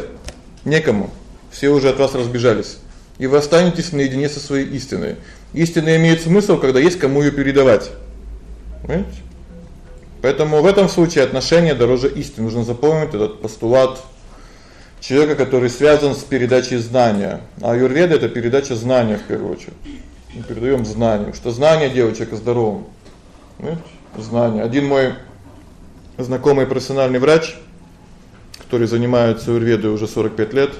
Некому. Все уже от вас разбежались. И вы останетесь наедине со своей истиной. Истина имеет смысл, когда есть кому её передавать. Понимаете? Поэтому в этом случае отношения дороже истины. Нужно запомнить этот постулат человека, который связан с передачей знания. А аюрведа это передача знания в первую очередь. Мы передаём знания, что знание делает человека здоровым. Понимаете? Знание. Один мой знакомый профессиональный врач, который занимается аюрведой уже 45 лет,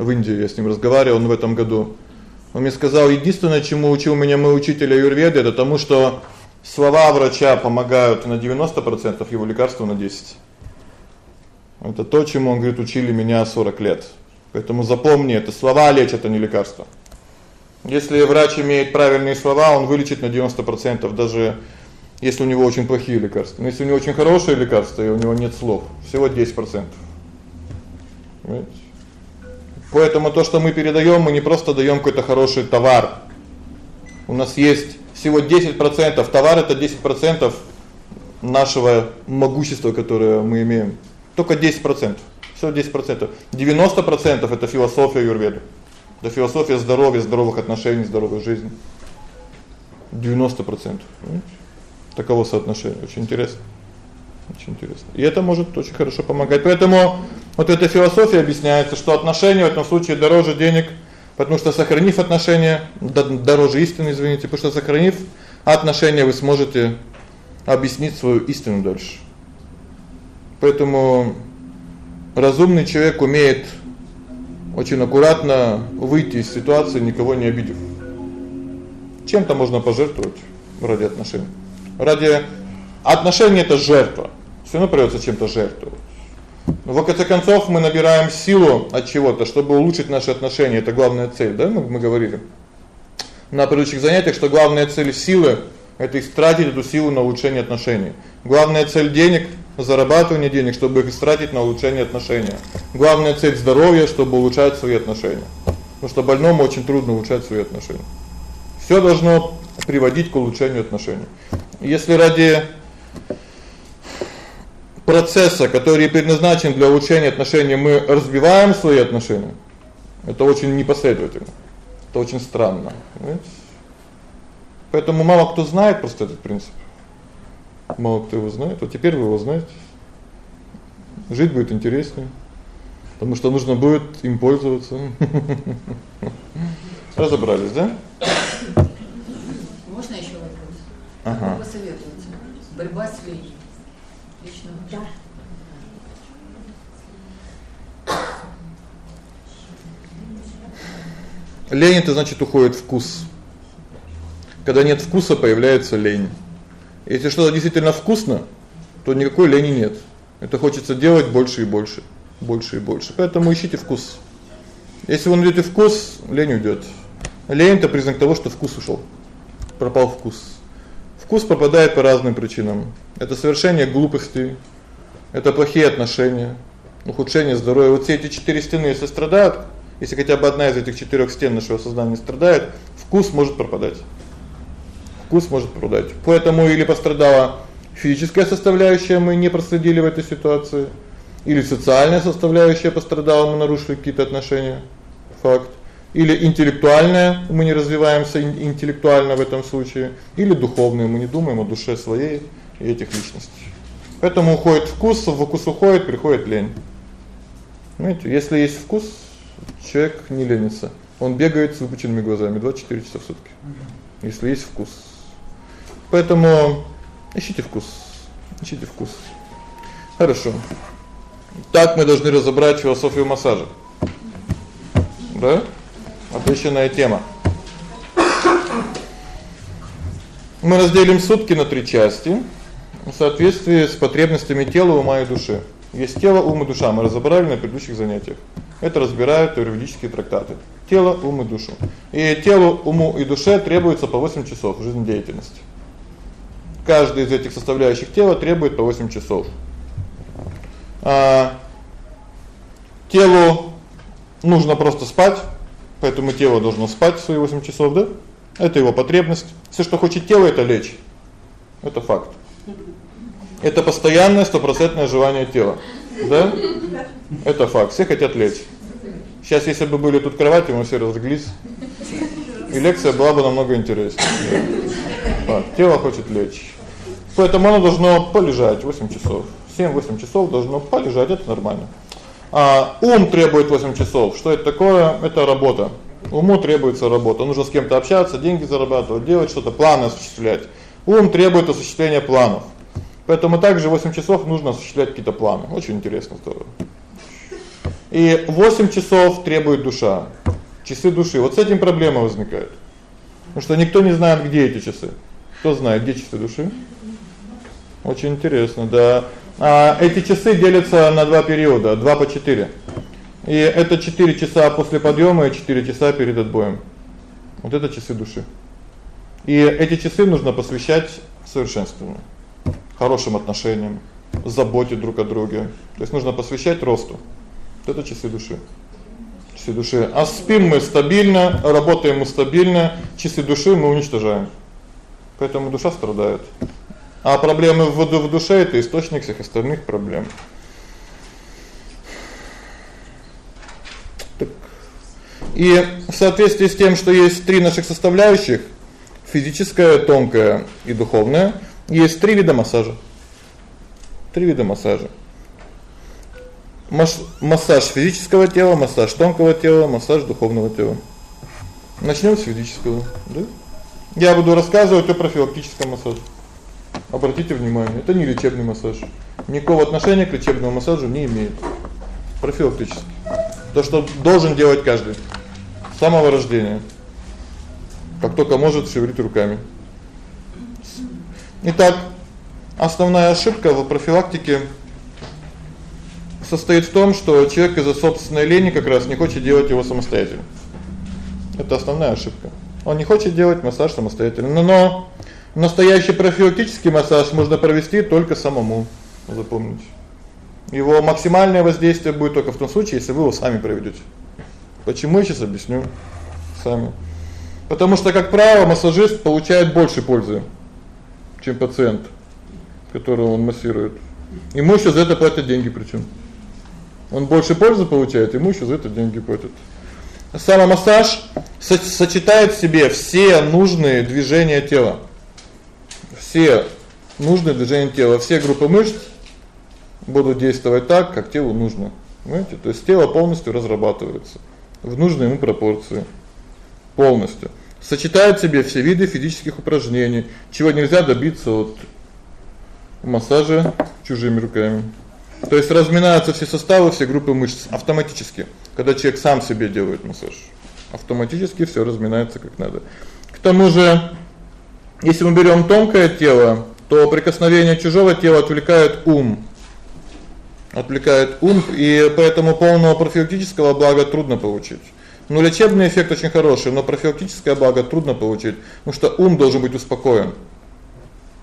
в Индии я с ним разговаривал, он в этом году. Он мне сказал: "Единственное, чему учил меня мой учитель аюрведы, это тому, что слова врача помогают на 90%, его лекарства на 10". Это то, чему он говорит, учили меня 40 лет. Поэтому запомни, это слова лечат, а не лекарства. Если врач имеет правильные слова, он вылечит на 90%, даже если у него очень плохие лекарства. Но если у него очень хорошие лекарства и у него нет слов, всего 10%. Понимаете? Поэтому то, что мы передаём, мы не просто даём какой-то хороший товар. У нас есть всего 10%, товар это 10% нашего могущества, которое мы имеем. Только 10%. Всего 10%. 90% это философия аюрведы. Это философия здоровья, здоровых отношений, здоровой жизни. 90%. Понимаете? Таково соотношение. Очень интересно. Очень интересно. И это может очень хорошо помогать. Поэтому вот эта философия объясняется, что отношения в этом случае дороже денег, потому что сохранив отношения, дороже истины, извините, потому что сохранив отношения, вы сможете объяснить свою истину дальше. Поэтому разумный человек умеет очень аккуратно выйти из ситуации, никого не обидев. Чем-то можно пожертвовать ради отношений. Ради отношений это жертва. Всё равно придётся чем-то жертвовать. Но в конце концов мы набираем силу от чего-то, чтобы улучшить наши отношения. Это главная цель, да, мы мы говорили. На предыдущих занятиях, что главная цель силы это истратить эту силу на улучшение отношений. Главная цель денег зарабатывание денег, чтобы их истратить на улучшение отношений. Главная цель здоровья, чтобы улучшать свои отношения. Потому что больному очень трудно улучшать свои отношения. Всё должно приводить к улучшению отношений. Если ради процесса, который предназначен для улучшения отношений, мы разбиваем свои отношения, это очень непоследовательно. Это очень странно, понимаете? Поэтому мало кто знает просто этот принцип. Мало кто его знает. Вот теперь вы его знаете. Жить будет интереснее. Потому что нужно будет им пользоваться. Разобрались, да? Можно ещё вопрос? Ага. Как посоветуете? Борьба с ленью. Лично Да. Лень это значит уходит вкус. Когда нет вкуса, появляется лень. Если что-то действительно вкусно, то никакой лени нет. Это хочется делать больше и больше, больше и больше. Поэтому ищите вкус. Если вы найдёте вкус, лень уйдёт. Лень это признак того, что вкус ушёл. Пропал вкус. Вкус пропадает по разным причинам. Это совершение глупостей, это плохие отношения, ухудшение здоровья. Вот все эти четыре стены если страдают, Если хотя бы одна из этих четырёх стен нашего сознания страдает, вкус может пропадать. Вкус может пропадать. Поэтому или пострадала физическая составляющая, мы не проследили в этой ситуации, или социальная составляющая пострадала, мы нарушили какие-то отношения. Факт. Или интеллектуальная, мы не развиваемся интеллектуально в этом случае, или духовная, мы не думаем о душе своей и этих личностей. Поэтому уходит вкус, в вкус уходит, приходит лень. Знаете, если есть вкус, человек не ленится. Он бегает с выпученными глазами 24 часа в сутки. Если есть вкус. Поэтому ищите вкус. Ищите вкус. Хорошо. Так мы должны разобрать философию массажа. Да? Отличная тема. Мы разделим сутки на три части в соответствии с потребностями тела, ума и души. Есть тело, ум и душа, мы разобрали на предыдущих занятиях. Это разбирают юридические трактаты. Тело, ум и душу. И телу, уму и душе требуется по 8 часов жизнедеятельности. Каждый из этих составляющих тела требует по 8 часов. А телу нужно просто спать, поэтому тело должно спать свои 8 часов, да? Это его потребность. Всё, что хочет тело это лечь. Это факт. Это постоянное стопроцентное желание тела. Да? Это факт. Все хотят лечь. Сейчас если бы были тут кровати, мы все разлеглись. И лекция была бы намного интереснее. Так, тело хочет лечь. Поэтому оно должно полежать 8 часов. 7-8 часов должно полежать, это нормально. А ум требует 8 часов. Что это такое? Это работа. Уму требуется работа. Нужно с кем-то общаться, деньги зарабатывать, делать что-то, планы осуществлять. Ум требует осуществления планов. Поэтому также 8 часов нужно осуществлять какие-то планы. Очень интересно, здорово. И 8 часов требует душа. Часы души. Вот с этим проблема возникает. Потому что никто не знает, где эти часы. Кто знает, где часы души? Очень интересно, да. А эти часы делятся на два периода, 2 по 4. И это 4 часа после подъёма и 4 часа перед отбоем. Вот это часы души. И эти часы нужно посвящать совершенствованию хорошим отношениям, заботе друг о друге. То есть нужно посвящать росту. Вот это часы души. Часы души. А спим мы стабильно, работаем мы стабильно, часы души мы уничтожаем. Поэтому душа страдает. А проблемы в в душе это источник всех остальных проблем. Так. И в соответствии с тем, что есть три наших составляющих: физическая, тонкая и духовная, есть три вида массажа. Три вида массажа. Массаж физического тела, массаж тонкого тела, массаж духовного тела. Начнём с физического, да? Я буду рассказывать о профилактическом массаже. Обратите внимание, это не лечебный массаж. Никакого отношения к лечебному массажу не имеет. Профилактический. То, что должен делать каждый с самого рождения. Как только может шевелить руками. Итак, основная ошибка в профилактике состоит в том, что человек из-за собственной лени как раз не хочет делать его самостоятельно. Это основная ошибка. Он не хочет делать массаж самостоятельно. Но настоящий профилактический массаж можно провести только самому, запомните. Его максимальное воздействие будет только в том случае, если вы его сами проведёте. Почему я сейчас объясню сами. Потому что, как правило, массажист получает больше пользы чем пациент, которого он массирует. Ему ещё за это платят деньги причём. Он больше пользы получает, ему ещё за это деньги платят. Самомассаж сочетает в себе все нужные движения тела. Все нужные движения тела, все группы мышц будут действовать так, как телу нужно. Понимаете? То есть тело полностью разрабатывается в нужной ему пропорции. Полностью сочетает в себе все виды физических упражнений, чего нельзя добиться от массажа чужими руками. То есть разминаются все составы, все группы мышц автоматически. Когда человек сам себе делает массаж, автоматически всё разминается как надо. К тому же, если мы берём тонкое тело, то прикосновение чужого тела отвлекает ум. Отвлекает ум, и поэтому полного профилактического блага трудно получить. Но лечебный эффект очень хороший, но профилактическое благо трудно получить, потому что ум должен быть успокоен.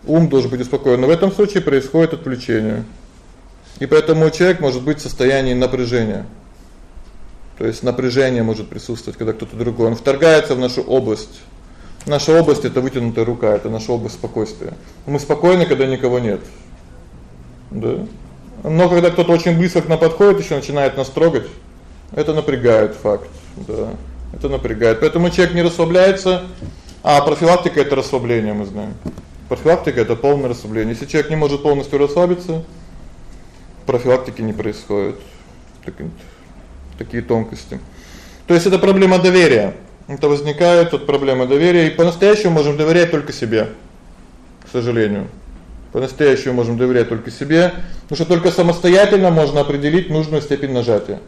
Ум должен быть успокоен, но в этом случае происходит отключение. И поэтому человек может быть в состоянии напряжения. То есть напряжение может присутствовать, когда кто-то другой, он вторгается в нашу область. Наша область это вытянутая рука, это наша область спокойствия. Мы спокойны, когда никого нет. Да? Но когда кто-то очень близко к нам подходит, ещё начинает нас трогать, это напрягает факт, да. Это напрягает. Поэтому человек не расслабляется, а профилактика это расслабление, мы знаем. Профилактика это полное расслабление. Если человек не может полностью расслабиться, профилактики не происходит. Такие такие тонкости. То есть это проблема доверия. Это возникает от проблемы доверия, и по-настоящему можем доверять только себе. К сожалению. По-настоящему можем доверять только себе, потому что только самостоятельно можно определить нужную степень нажатия.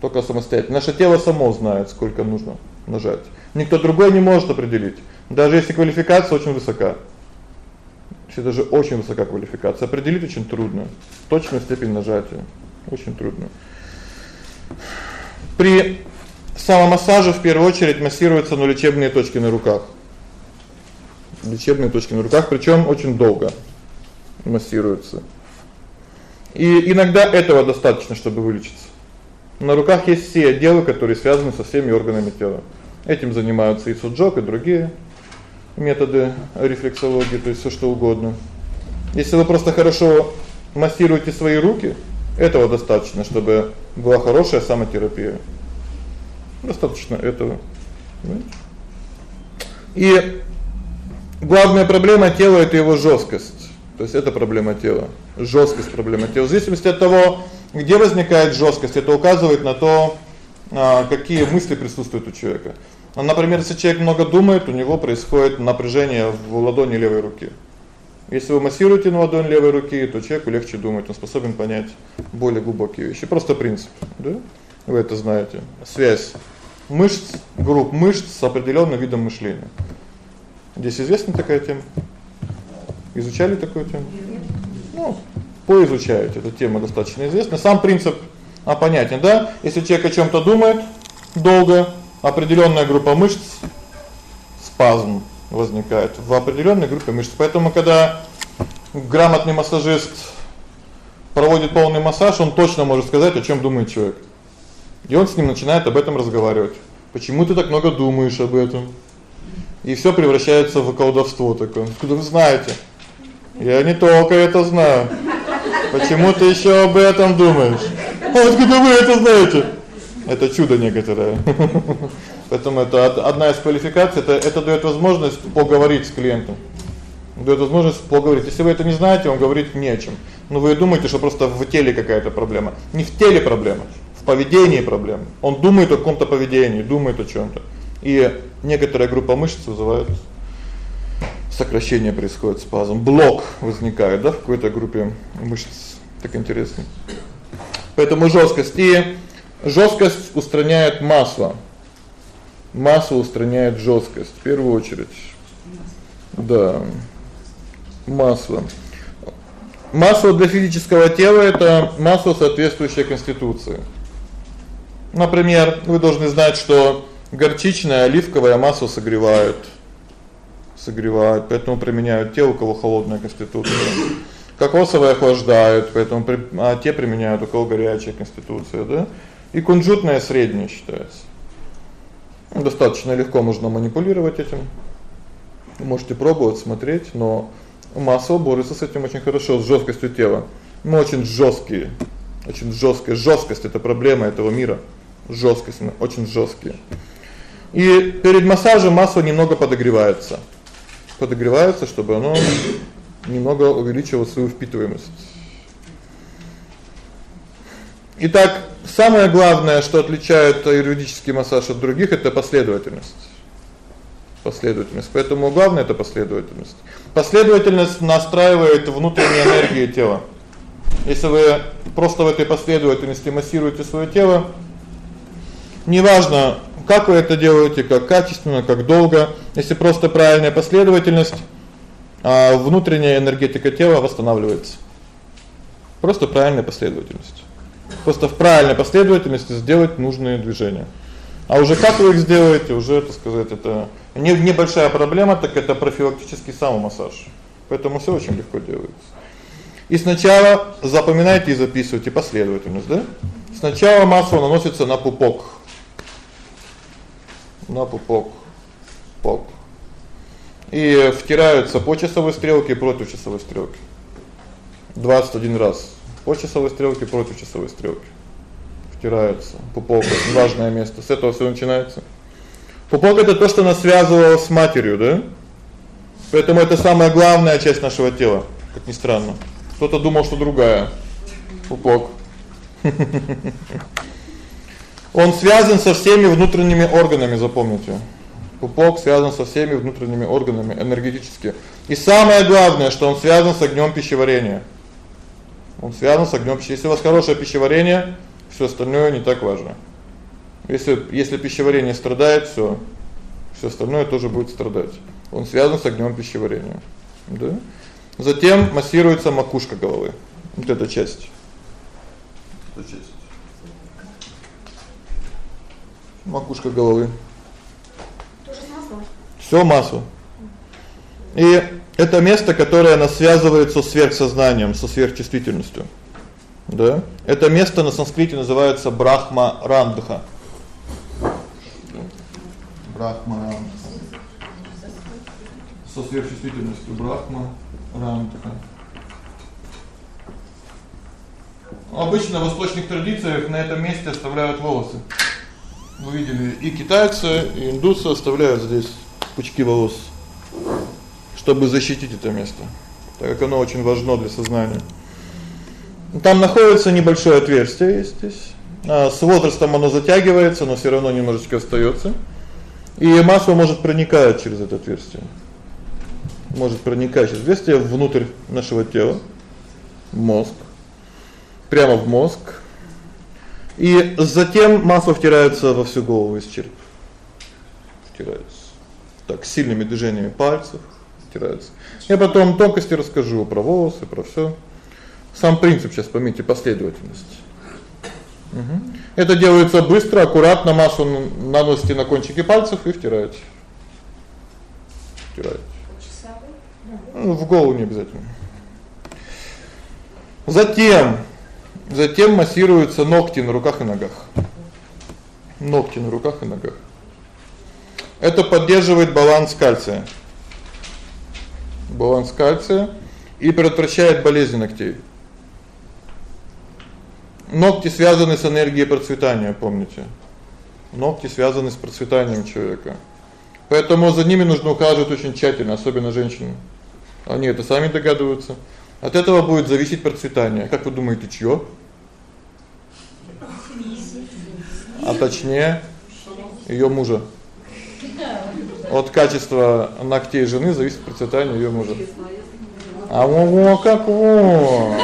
Только самостоятельно. Наше тело само знает, сколько нужно нажать. Никто другой не может определить. Даже если квалификация очень высока. Если даже очень высока квалификация, определить очень трудно. Точную степень нажатия очень трудно. При самомассаже в первую очередь массируются ну лечебные точки на руках. Лечебные точки на руках, причём очень долго массируются. И иногда этого достаточно, чтобы вылечиться. На руках есть все отделы, которые связаны со всеми органами тела. Этим занимаются и суджок, и другие методы рефлексологии, то есть всё что угодно. Если вы просто хорошо массируете свои руки, этого достаточно, чтобы была хорошая самотерапия. Достаточно этого. И главная проблема тела это его жёсткость. То есть это проблема тела. Жёсткость проблема тела. В зависимости от того, где возникает жёсткость, это указывает на то, а, какие мысли присутствуют у человека. Ну, например, если человек много думает, у него происходит напряжение в ладони левой руки. Если вы массируете на ладонь левой руки, то человеку легче думать, он способен понять более глубокие вещи. Просто принцип, да? Вы это знаете. Связь мышц, групп мышц с определённым видом мышления. Здесь известна такая тема? Изучали такую тему? Ну, поизучаете. Эта тема достаточно известна. Сам принцип а понятен, да? Если человек о чём-то думает долго, определённая группа мышц спазм возникает в определённой группе мышц. Поэтому когда грамотный массажист проводит полный массаж, он точно может сказать, о чём думает человек. И он с ним начинает об этом разговаривать. Почему ты так много думаешь об этом? И всё превращается в колдовство такое. Откуда вы знаете? Я не только это знаю. Почему ты ещё об этом думаешь? А откуда вы это знаете? Это чудо некоторое. Поэтому это одна из квалификаций это это даёт возможность поговорить с клиентом. Даёт возможность поговорить. Если вы это не знаете, он говорит не о чем. Но вы думаете, что просто в теле какая-то проблема. Не в теле проблема, в поведении проблема. Он думает о каком-то поведении, думает о чём-то. И некоторая группа мышц вызывает сокращение происходит, спазм, блок возникает, да, в какой-то группе мышц. Так интересно. Поэтому жёсткость и жёсткость устраняет масло. Масло устраняет жёсткость в первую очередь. Да. Масло. Масло для физического тела это масло, соответствующее конституции. Например, вы должны знать, что горчичное, оливковое масло согревают. Согревают, поэтому применяют те, у кого холодная конституция. Кокосовое охлаждают, поэтому а те применяют у кого горячая конституция, да? И кунжутное среднее считается. Достаточно легко можно манипулировать этим. Можете пробовать, смотреть, но масло борется с этим очень хорошо, с жёсткостью тела. Мы очень жёсткие. Очень жёсткая жёсткость это проблема этого мира. Жёсткость, мы очень жёсткие. И перед массажем масло немного подогревается. Подогревается, чтобы оно немного увеличило свою впитываемость. Итак, самое главное, что отличает аюрведический массаж от других это последовательность. Последовательность. Поэтому главное это последовательность. Последовательность настраивает внутренние энергии тела. Если вы просто в этой последовательности массируете своё тело, неважно, как вы это делаете, как качественно, как долго, если просто правильная последовательность, а внутренняя энергетика тела восстанавливается. Просто правильная последовательность. Просто в правильной последовательности сделать нужные движения. А уже как вы их сделаете, уже, так сказать, это не небольшая проблема, так это профилактический самомассаж. Поэтому всё очень легко делается. И сначала запоминайте и записывайте последовательность, да? Сначала масло наносится на пупок. На пупок. Пуп. И втираются по часовой стрелке против часовой стрелки. 21 раз. По часовой стрелке, против часовой стрелки. Втирается. Пупок важное место. С этого всё начинается. Пупок это то, что нас связывало с матерью, да? Поэтому это самая главная часть нашего тела, как ни странно. Кто-то думал, что другая. Пупок. Он связан со всеми внутренними органами, запомните. Пупок связан со всеми внутренними органами энергетически. И самое главное, что он связан с огнём пищеварения. Он связан с огнём пищеварения. Если у вас хорошее пищеварение, всё остальное не так важно. Если если пищеварение страдает, всё всё остальное тоже будет страдать. Он связан с огнём пищеварения. Да? Затем массируется макушка головы. Вот эта часть. Эта часть. Макушка головы. Тоже с маслом? Всё масло. И это место, которое нас связывает со сверхсознанием, со сверхчувствительностью. Да? Это место на санскрите называется Брахма Рандха. Брахма Рандха. Со сверхчувствительностью Брахма Рандха. Обычно в восточных традициях на этом месте оставляют волосы. Вы видели, и китайцы, и индусы оставляют здесь пучки волос, чтобы защитить это место, так как оно очень важно для сознания. Там находится небольшое отверстие есть здесь. А с возрастом оно затягивается, но всё равно немножечко остаётся. И масло может проникать через это отверстие. Может проникать через отверстие внутрь нашего тела, мозг. Прямо в мозг. И затем масло втирается во всю голову из черепа. Втирается. Так сильными движениями пальцев втирается. Я потом тонкости расскажу про волосы, про всё. Сам принцип сейчас поймите последовательность. Угу. Это делается быстро, аккуратно, масло наносите на кончики пальцев и втираете. Втираете. Ну, в голову не обязательно. Затем затем массируются ногти на руках и ногах. Ногти на руках и ногах. Это поддерживает баланс кальция. Баланс кальция и предотвращает болезни ногтей. Ногти связаны с энергией процветания, помните? Ногти связаны с процветанием человека. Поэтому за ними нужно ухаживать очень тщательно, особенно женщины. Они это сами догадываются. От этого будет зависеть процветание. Как вы думаете, чьё? А точнее, её мужа. От качества ногтей жены зависит процветание её мужа. А во как во.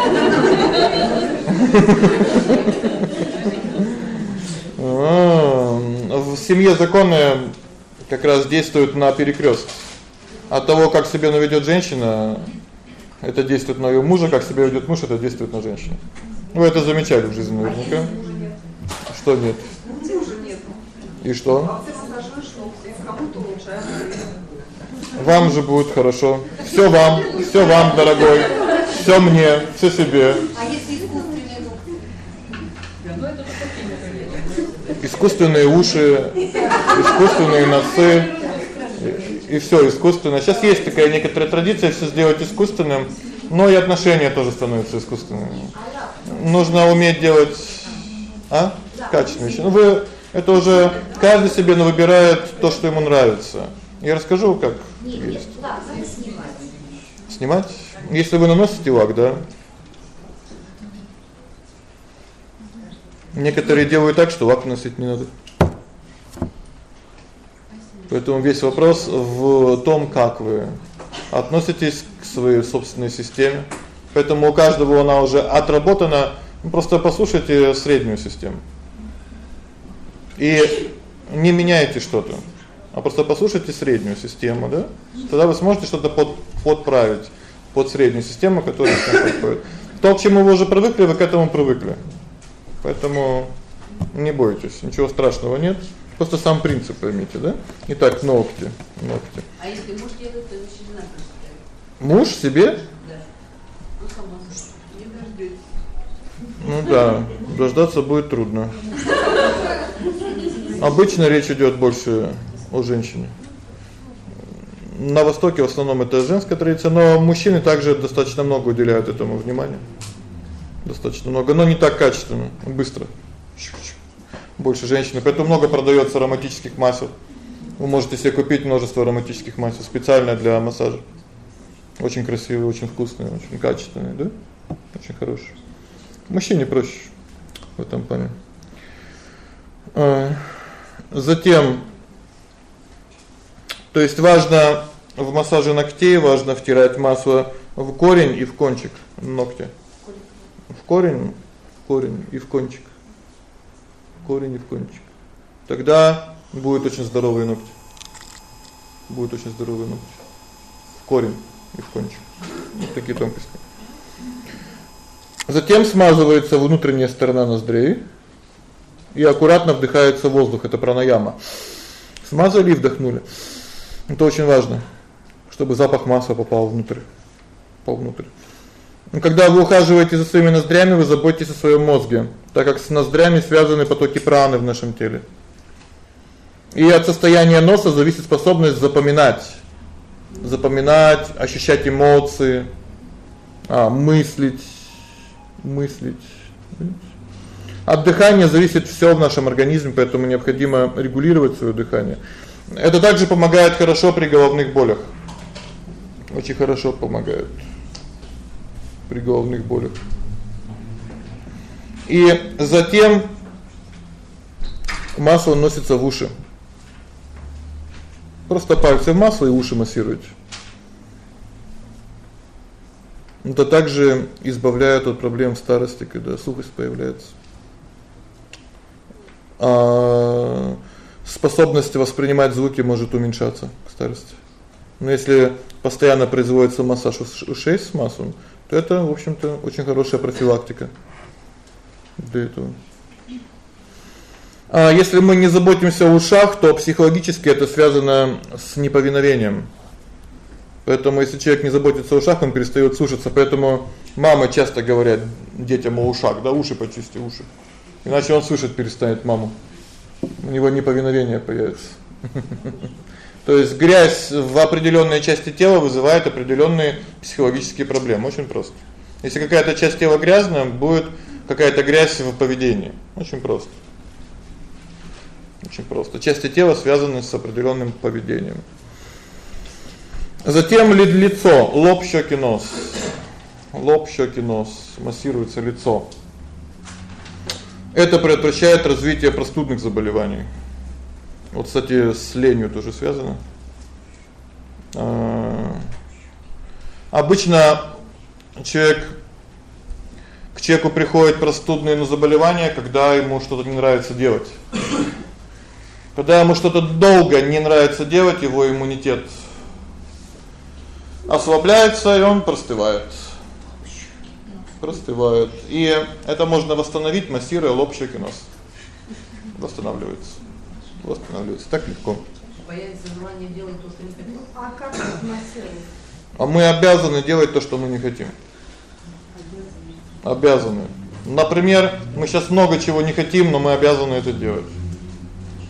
В семье законы как раз действуют на перекрёсток. От того, как себя наведёт женщина, это действует на её мужа, как себя ведёт муж, это действует на женщину. Вы это замечали в жизни наверняка. Что нет? И что? Вам же будет хорошо. Всё вам, всё вам, дорогой. Всё мне, всё себе. А если искусственные зубы? Искусственные уши, искусственные носы и, всё искусственное. Сейчас есть такая некоторая традиция всё сделать искусственным, но и отношения тоже становятся искусственными. Нужно уметь делать, а? Качественные вещи. Ну вы это уже каждый себе выбирает то, что ему нравится. Я расскажу, как Нет, нет, лак надо снимать. Снимать? Если вы наносите лак, да? Некоторые делают так, что лак носить не надо. Поэтому весь вопрос в том, как вы относитесь к своей собственной системе. Поэтому у каждого она уже отработана. Просто послушайте среднюю систему. И не меняйте что-то, а просто послушайте среднюю систему, да? Тогда вы сможете что-то под подправить под среднюю систему, которая ней подходит. То, к чему вы уже привыкли, вы к этому привыкли. Поэтому не бойтесь, ничего страшного нет. Просто сам принцип поймите, да? Итак, ногти, ногти. А если муж делает, то жена просто Муж себе? Да. Ну, сама. Ну да, дождаться будет трудно. Обычно речь идёт больше о женщине. На востоке в основном это женская традиция, но мужчины также достаточно много уделяют этому внимания. Достаточно много, но не так качественно, быстро. Больше женщины, поэтому много продаётся ароматических масел. Вы можете себе купить множество ароматических масел специально для массажа. Очень красивые, очень вкусные, очень качественные, да? Очень хорошие. Мужчине проще в этом плане. Затем то есть важно в массаже ногтей важно втирать масло в корень и в кончик ногтя. В корень, в корень и в кончик. Корень и в кончик. Тогда будет очень здоровый ногти. Будет очень здоровый ногти. В корень и в кончик. Вот такие тонкости. Затем смазывается внутренняя сторона ноздрей и аккуратно вдыхается воздух, это пранаяма. Смазали и вдохнули. Это очень важно, чтобы запах масла попал внутрь. Попал внутрь. Но когда вы ухаживаете за своими ноздрями, вы заботитесь о своём мозге, так как с ноздрями связаны потоки праны в нашем теле. И от состояния носа зависит способность запоминать, запоминать, ощущать эмоции, а мыслить, мыслить. От дыхания зависит всё в нашем организме, поэтому необходимо регулировать своё дыхание. Это также помогает хорошо при головных болях. Очень хорошо помогает при головных болях. И затем масло носится в уши. Просто пальцы в масло и уши массируете. Это также избавляет от проблем старости, когда сухость появляется. А способность воспринимать звуки может уменьшаться к старости. Но если постоянно производится массаж ушей с маслом, то это, в общем-то, очень хорошая профилактика для этого. А если мы не заботимся о ушах, то психологически это связано с неповиновением. Поэтому если человек не заботится о ушах, он перестаёт слушаться. Поэтому мамы часто говорят детям о ушах: "Да уши почисти, уши". Иначе он слышать перестанет маму у него неповиновение появится. То есть грязь в определённой части тела вызывает определённые психологические проблемы, очень просто. Если какая-то часть тела грязная, будет какая-то грязь в поведении. Очень просто. Очень просто. Части тела связаны с определённым поведением. Затем лицо, лоб, щеки, нос. Лоб, щеки, нос, массируется лицо. Это предотвращает развитие простудных заболеваний. Вот, кстати, с ленью тоже связано. А обычно человек к человеку приходит простудные заболевания, когда ему что-то не нравится делать. Когда ему что-то долго не нравится делать, его иммунитет ослабляется, и он простывает простывают. И это можно восстановить, массируя лоб, щеки, нос. Восстанавливается. Восстанавливается так легко. Появится желание делать то, что не хотим. А как массировать? А мы обязаны делать то, что мы не хотим. Обязаны. Например, мы сейчас много чего не хотим, но мы обязаны это делать.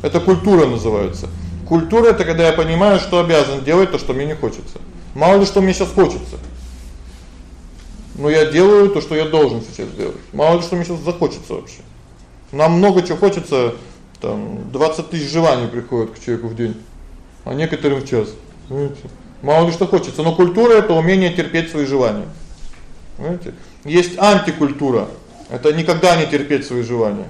Это культура называется. Культура это когда я понимаю, что обязан делать то, что мне не хочется. Мало ли что мне сейчас хочется. Но я делаю то, что я должен сейчас делать. Мало ли что мне сейчас захочется вообще. Нам много чего хочется, там 20 тысяч желаний приходит к человеку в день, а некоторым в час. Знаете? Мало ли что хочется, но культура это умение терпеть свои желания. Знаете? Есть антикультура. Это никогда не терпеть свои желания.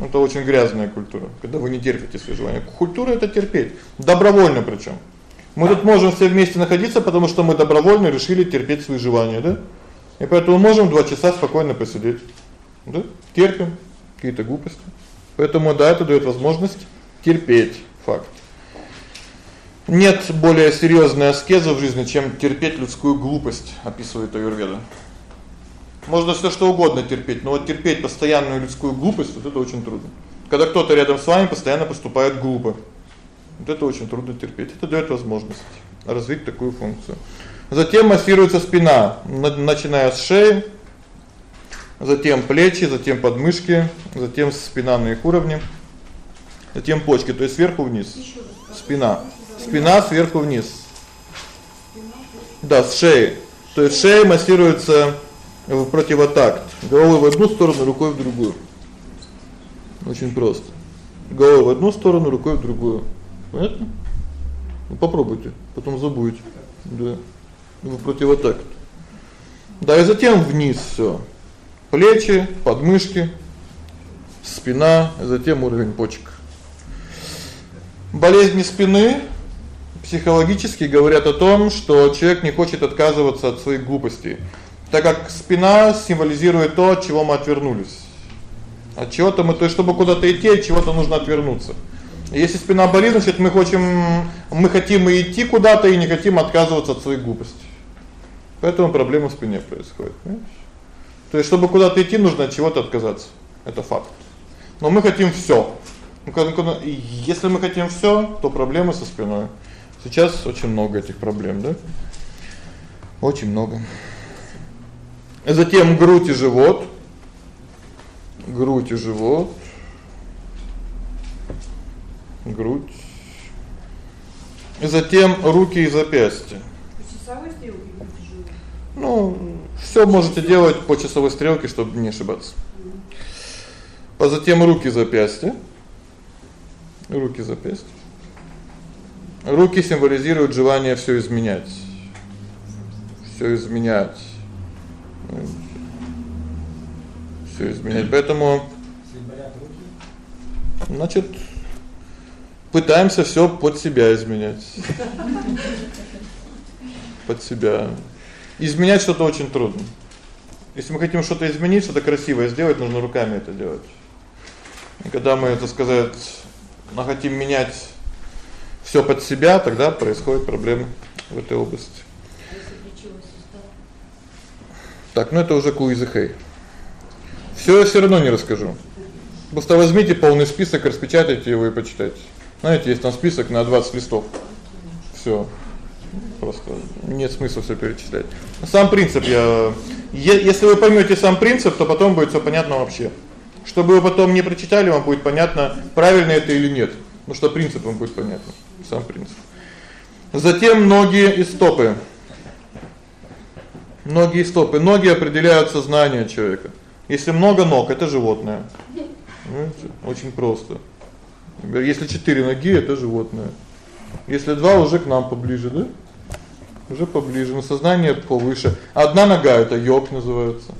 Это очень грязная культура, когда вы не терпите свои желания. Культура это терпеть, добровольно причём. Мы тут можем все вместе находиться, потому что мы добровольно решили терпеть свои желания, да? И поэтому можем 2 часа спокойно посидеть. Да? Терпим какие-то глупости. Поэтому да, это даёт возможность терпеть факт. Нет более серьёзной аскезы в жизни, чем терпеть людскую глупость, описывает аюрведа. Можно всё что угодно терпеть, но вот терпеть постоянную людскую глупость вот это очень трудно. Когда кто-то рядом с вами постоянно поступает глупо. Вот это очень трудно терпеть. Это даёт возможность развить такую функцию. Затем массируется спина, начиная с шеи затем плечи, затем подмышки, затем спина на их уровне, затем почки, то есть сверху вниз. Спина. Спина сверху вниз. Да, с шеи. То есть шея массируется в противотакт. Головой в одну сторону, рукой в другую. Очень просто. Головой в одну сторону, рукой в другую. Понятно? Ну попробуйте, потом забудете. Да. В противотакт. Да и затем вниз всё. Плечи, подмышки, спина, затем уровень почек. Болезни спины психологически говорят о том, что человек не хочет отказываться от своих глупостей, так как спина символизирует то, от чего мы отвернулись. От чего-то мы, то есть чтобы куда-то идти, от чего-то нужно отвернуться. Если спина болит, значит, мы хотим мы хотим идти куда-то и не хотим отказываться от своих глупостей. Поэтому проблема в спине происходит, понимаешь? То есть чтобы куда-то идти, нужно от чего-то отказаться. Это факт. Но мы хотим всё. Ну, если мы хотим всё, то проблемы со спиной. Сейчас очень много этих проблем, да? Очень много. Затем грудь и живот. Грудь и живот. Грудь. И затем руки и запястья. Часовой стрелки Ну, всё можете делать по часовой стрелке, чтобы не ошибаться. А затем руки и запястья. Руки и запястья. Руки символизируют желание всё изменять. Всё изменять. Всё изменять. Поэтому Значит, пытаемся всё под себя изменять. Под себя. Изменять что-то очень трудно. Если мы хотим что-то изменить, что-то красивое сделать, нужно руками это делать. И когда мы, это сказать, мы хотим менять всё под себя, тогда происходят проблемы в этой области. Так, ну это уже куизыхэй. Всё я всё равно не расскажу. Просто возьмите полный список, распечатайте его и почитайте. Знаете, есть там список на 20 листов. Всё. Просто нет смысла всё перечислять. Сам принцип я если вы поймёте сам принцип, то потом будет всё понятно вообще. Чтобы вы потом не прочитали, вам будет понятно, правильно это или нет. Ну что принцип вам будет понятно, сам принцип. Затем ноги и стопы. Ноги и стопы. Ноги определяют сознание человека. Если много ног это животное. Очень просто. Если четыре ноги это животное. Если два уже к нам поближе, да? Уже поближе, но сознание повыше. Одна нога это йог называется.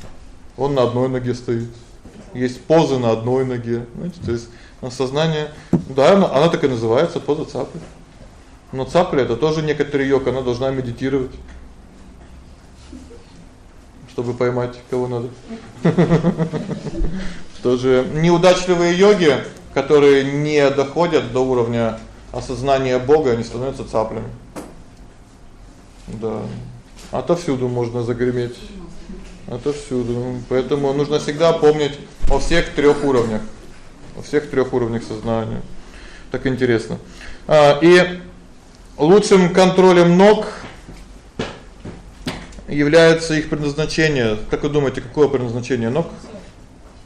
Он на одной ноге стоит. Есть позы на одной ноге, знаете, то есть на сознание. Да, она, она так и называется поза цапли. Но цапля это тоже некоторый йог, она должна медитировать. Чтобы поймать кого надо. Тоже неудачливые йоги, которые не доходят до уровня осознания Бога, они становятся цаплями. Да. Отовсюду можно загреметь. Отовсюду. Поэтому нужно всегда помнить о всех трёх уровнях. О всех трёх уровнях сознания. Так интересно. А и лучшим контролем ног является их предназначение. Как вы думаете, какое предназначение ног?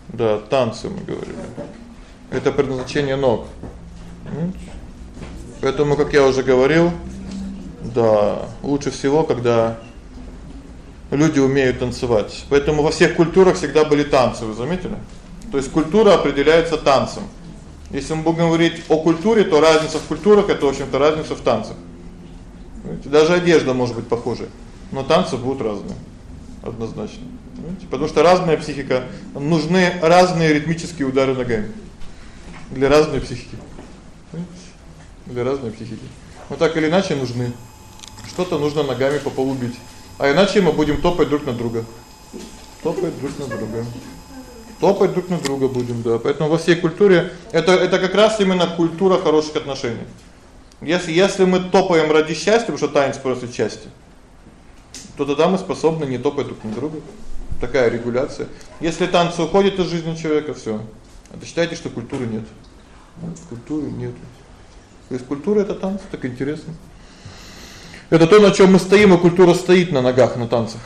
Да, танцы мы говорили. Это предназначение ног. Поэтому, как я уже говорил, да, лучше всего, когда люди умеют танцевать. Поэтому во всех культурах всегда были танцы, вы заметили? То есть культура определяется танцем. Если мы будем говорить о культуре, то разница в культурах это, в общем-то, разница в танцах. Видите, даже одежда может быть похожей, но танцы будут разные. Однозначно. Видите? Потому что разная психика, нужны разные ритмические удары ногами для разной психики. Для разной психики. Вот так или иначе нужны. Что-то нужно ногами по полу бить. А иначе мы будем топать друг на друга. Топать друг на друга. Топать друг на друга будем, да. Поэтому во всей культуре это это как раз именно культура хороших отношений. Если если мы топаем ради счастья, потому что танец просто счастье, то тогда мы способны не топать друг на друга. Такая регуляция. Если танцы уходят из жизни человека, всё. Это считайте, что культуры нет. Культуры нет. То есть культура это танцы, так интересно. Это то, на чём мы стоим, и культура стоит на ногах на танцах.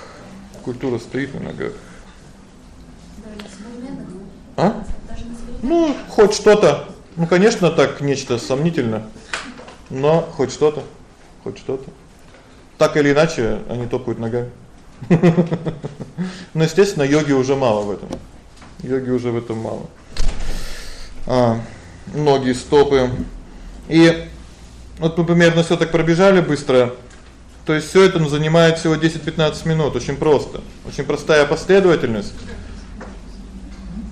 Культура стоит на ногах. А? Ну, хоть что-то. Ну, конечно, так нечто сомнительно. Но хоть что-то, хоть что-то. Так или иначе, они топают ногами. Но, естественно, йоги уже мало в этом. Йоги уже в этом мало. А, ноги, стопы. И вот мы примерно всё так пробежали быстро. То есть всё это занимает всего 10-15 минут, очень просто. Очень простая последовательность.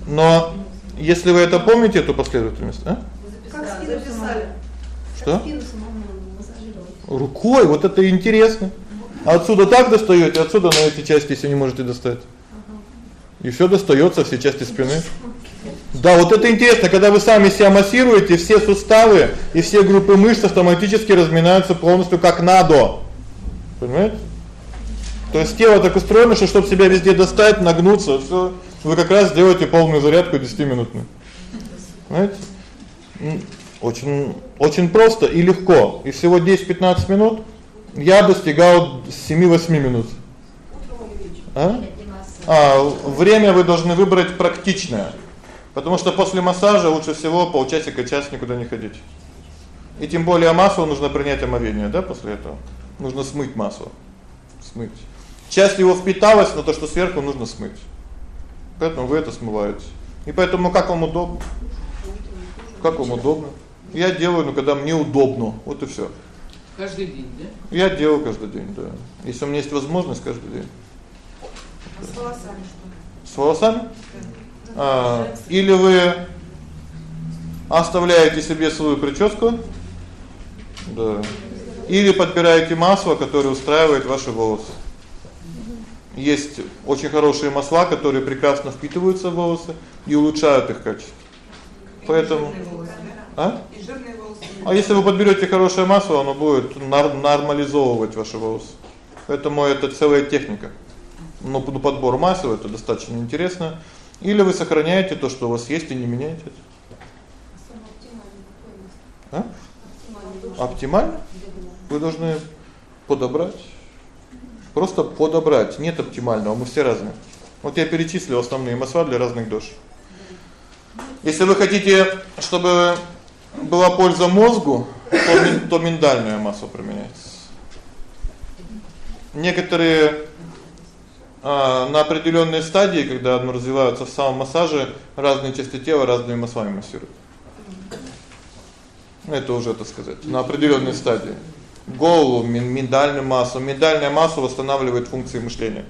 Но если вы это помните эту последовательность, а? Как спину писали? Что? Рукой, вот это интересно. Отсюда так достаёте, отсюда на эти части, если не можете достать. И всё достаётся все части спины. Да, вот это интересно, когда вы сами себя массируете, все суставы и все группы мышц автоматически разминаются полностью как надо. Понимаете? То есть тело так устроено, что чтобы себя везде достать, нагнуться, всё, вы как раз сделаете полную зарядку 10-минутную. Знаете? Очень очень просто и легко. И всего 10-15 минут я достигал 7-8 минут. А? А, время вы должны выбрать практичное. Потому что после массажа лучше всего полчасика-час никуда не ходить. И тем более масло нужно принять омовение, да, после этого. Нужно смыть масло. Смыть. Часть его впиталась, но то, что сверху, нужно смыть. Поэтому вы это смываете. И поэтому как вам удобно? Как вам удобно? Я делаю, ну когда мне удобно. Вот и всё. Каждый день, да? Я делаю каждый день, да. Если у меня есть возможность каждый день. А с волосами что? С волосами? А, или вы оставляете себе свою прическу? Да. Или подбираете масло, которое устраивает ваши волосы. Есть очень хорошие масла, которые прекрасно впитываются в волосы и улучшают их качество. Поэтому А? И жирные волосы. А если вы подберёте хорошее масло, оно будет нормализовывать ваши волосы. Поэтому это целая техника. Но ну, подбор масел это достаточно интересно. Или вы сохраняете то, что у вас есть, и не меняете это. А? Оптимально? Вы должны подобрать. Просто подобрать. Нет оптимального, мы все разные. Вот я перечислил основные масла для разных душ. Если вы хотите, чтобы была польза мозгу, то, то масло применяется. Некоторые на определённой стадии, когда оно развивается в самом массаже, разные части тела разными маслами массируют. Это уже, так сказать, на определённой стадии. Голову миндальным маслом. Миндальное масло восстанавливает функции мышления.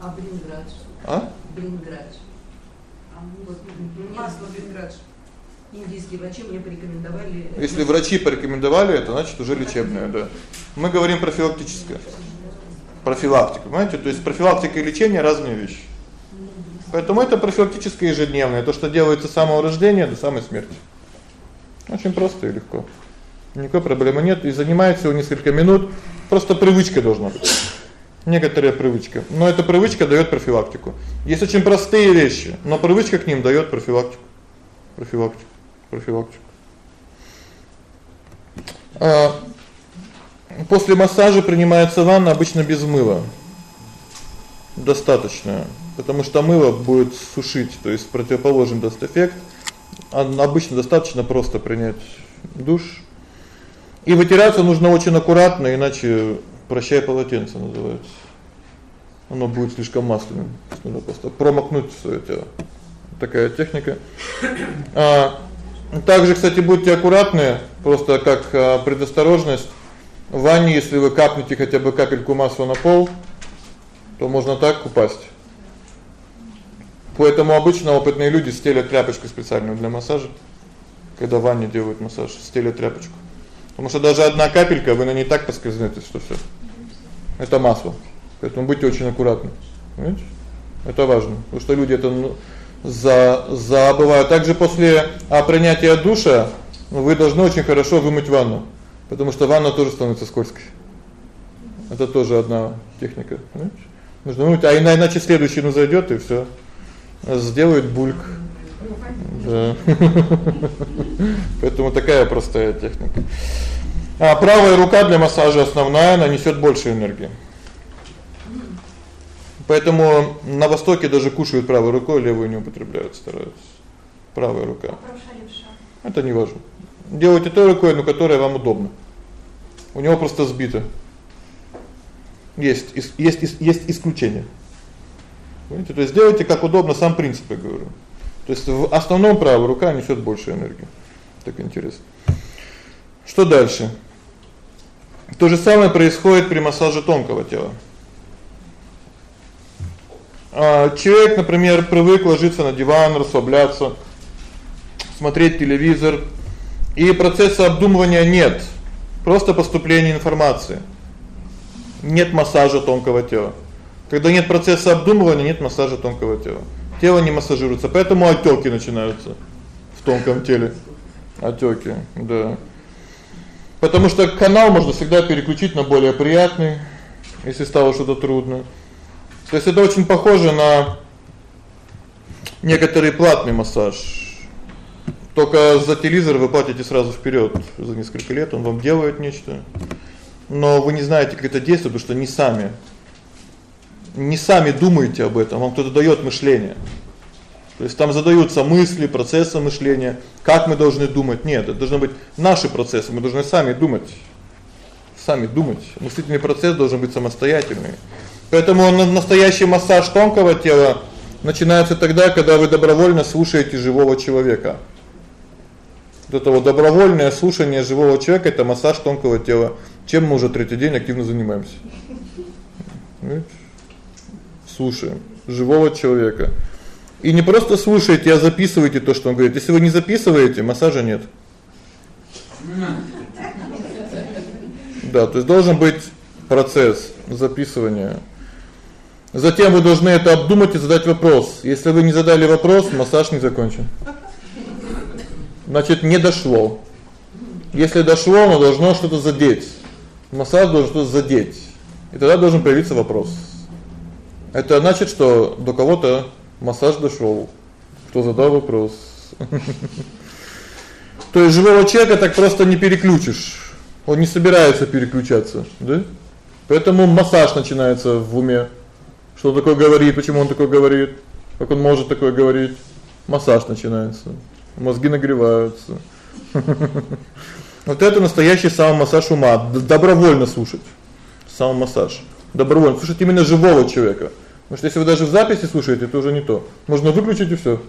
А Бринградж? А? Бринградж. А вот масло Бринградж. Индийские врачи мне порекомендовали. Если врачи порекомендовали, это значит уже лечебное, да. Мы говорим профилактическое. Профилактика, понимаете? То есть профилактика и лечение разные вещи. Поэтому это профилактическое ежедневное, то, что делается с самого рождения до самой смерти. Очень просто и легко. Никакой проблемы нет, и занимается всего несколько минут, просто привычка должна быть. Некоторая привычка. Но эта привычка даёт профилактику. Есть очень простые вещи, но привычка к ним даёт профилактику. Профилактику профилактику. А после массажа принимается ванна обычно без мыла. Достаточно, потому что мыло будет сушить, то есть противоположный даст эффект. А обычно достаточно просто принять душ. И вытираться нужно очень аккуратно, иначе прощай полотенце называется. Оно будет слишком масляным. Надо просто промокнуть всё это. Такая техника. А также, кстати, будьте аккуратны, просто как а, предосторожность. В ванне, если вы капнете хотя бы капельку масла на пол, то можно так упасть. Поэтому обычно опытные люди стелят тряпочку специальную для массажа. Когда в ванне делают массаж, стелят тряпочку. Потому что даже одна капелька, вы на ней так поскользнётесь, что всё. Это масло. Поэтому будьте очень аккуратны. Понимаете? Это важно, потому что люди это ну, за забываю. Также после а, принятия душа вы должны очень хорошо вымыть ванну, потому что ванна тоже становится скользкой. Это тоже одна техника, понимаете? Нужно вымыть, а иначе следующий ну зайдёт и всё. Сделает бульк. Да. Поэтому такая простая техника. А правая рука для массажа основная, она несёт больше энергии. Поэтому на востоке даже кушают правой рукой, левую не употребляют, стараются. Правая рука. Это не важно. Делайте той рукой, но которая вам удобна. У него просто сбито. Есть есть есть исключение. Понимаете? То есть делайте как удобно, сам принцип я говорю. То есть в основном правая рука несёт больше энергии. Так интересно. Что дальше? То же самое происходит при массаже тонкого тела. А человек, например, привык ложиться на диван, расслабляться, смотреть телевизор, и процесса обдумывания нет. Просто поступление информации. Нет массажа тонкого тела. Когда нет процесса обдумывания, нет массажа тонкого тела. Тело не массажируется, поэтому отёки начинаются в тонком теле. Отёки, да. Потому что канал можно всегда переключить на более приятный, если стало что-то трудно. То есть это очень похоже на некоторый платный массаж. Только за телевизор вы платите сразу вперёд за несколько лет, он вам делает нечто. Но вы не знаете, как это действует, потому что не сами не сами думаете об этом, вам кто-то даёт мышление. То есть там задаются мысли, процессы мышления, как мы должны думать. Нет, это должны быть наши процессы, мы должны сами думать. Сами думать. Мыслительный процесс должен быть самостоятельный. Поэтому настоящий массаж тонкого тела начинается тогда, когда вы добровольно слушаете живого человека. Вот это вот добровольное слушание живого человека это массаж тонкого тела. Чем мы уже третий день активно занимаемся. Видите? Слушаем живого человека. И не просто слушаете, а записываете то, что он говорит. Если вы не записываете, массажа нет. Да, то есть должен быть процесс записывания. Затем вы должны это обдумать и задать вопрос. Если вы не задали вопрос, массаж не закончен. Значит, не дошло. Если дошло, оно должно что-то задеть. Массаж должен что-то задеть. И тогда должен появиться вопрос. Это значит, что до кого-то Массаж дошёл. Кто задал вопрос? То есть живого человека так просто не переключишь. Он не собирается переключаться, да? Поэтому массаж начинается в уме. Что такое говорит, почему он такое говорит? Как он может такое говорить? Массаж начинается. Мозги нагреваются. Вот это настоящий самомассаж ума. Добровольно слушать. Самомассаж. Добровольно слушать именно живого человека. Потому что если вы даже в записи слушаете, это уже не то. Можно выключить и всё.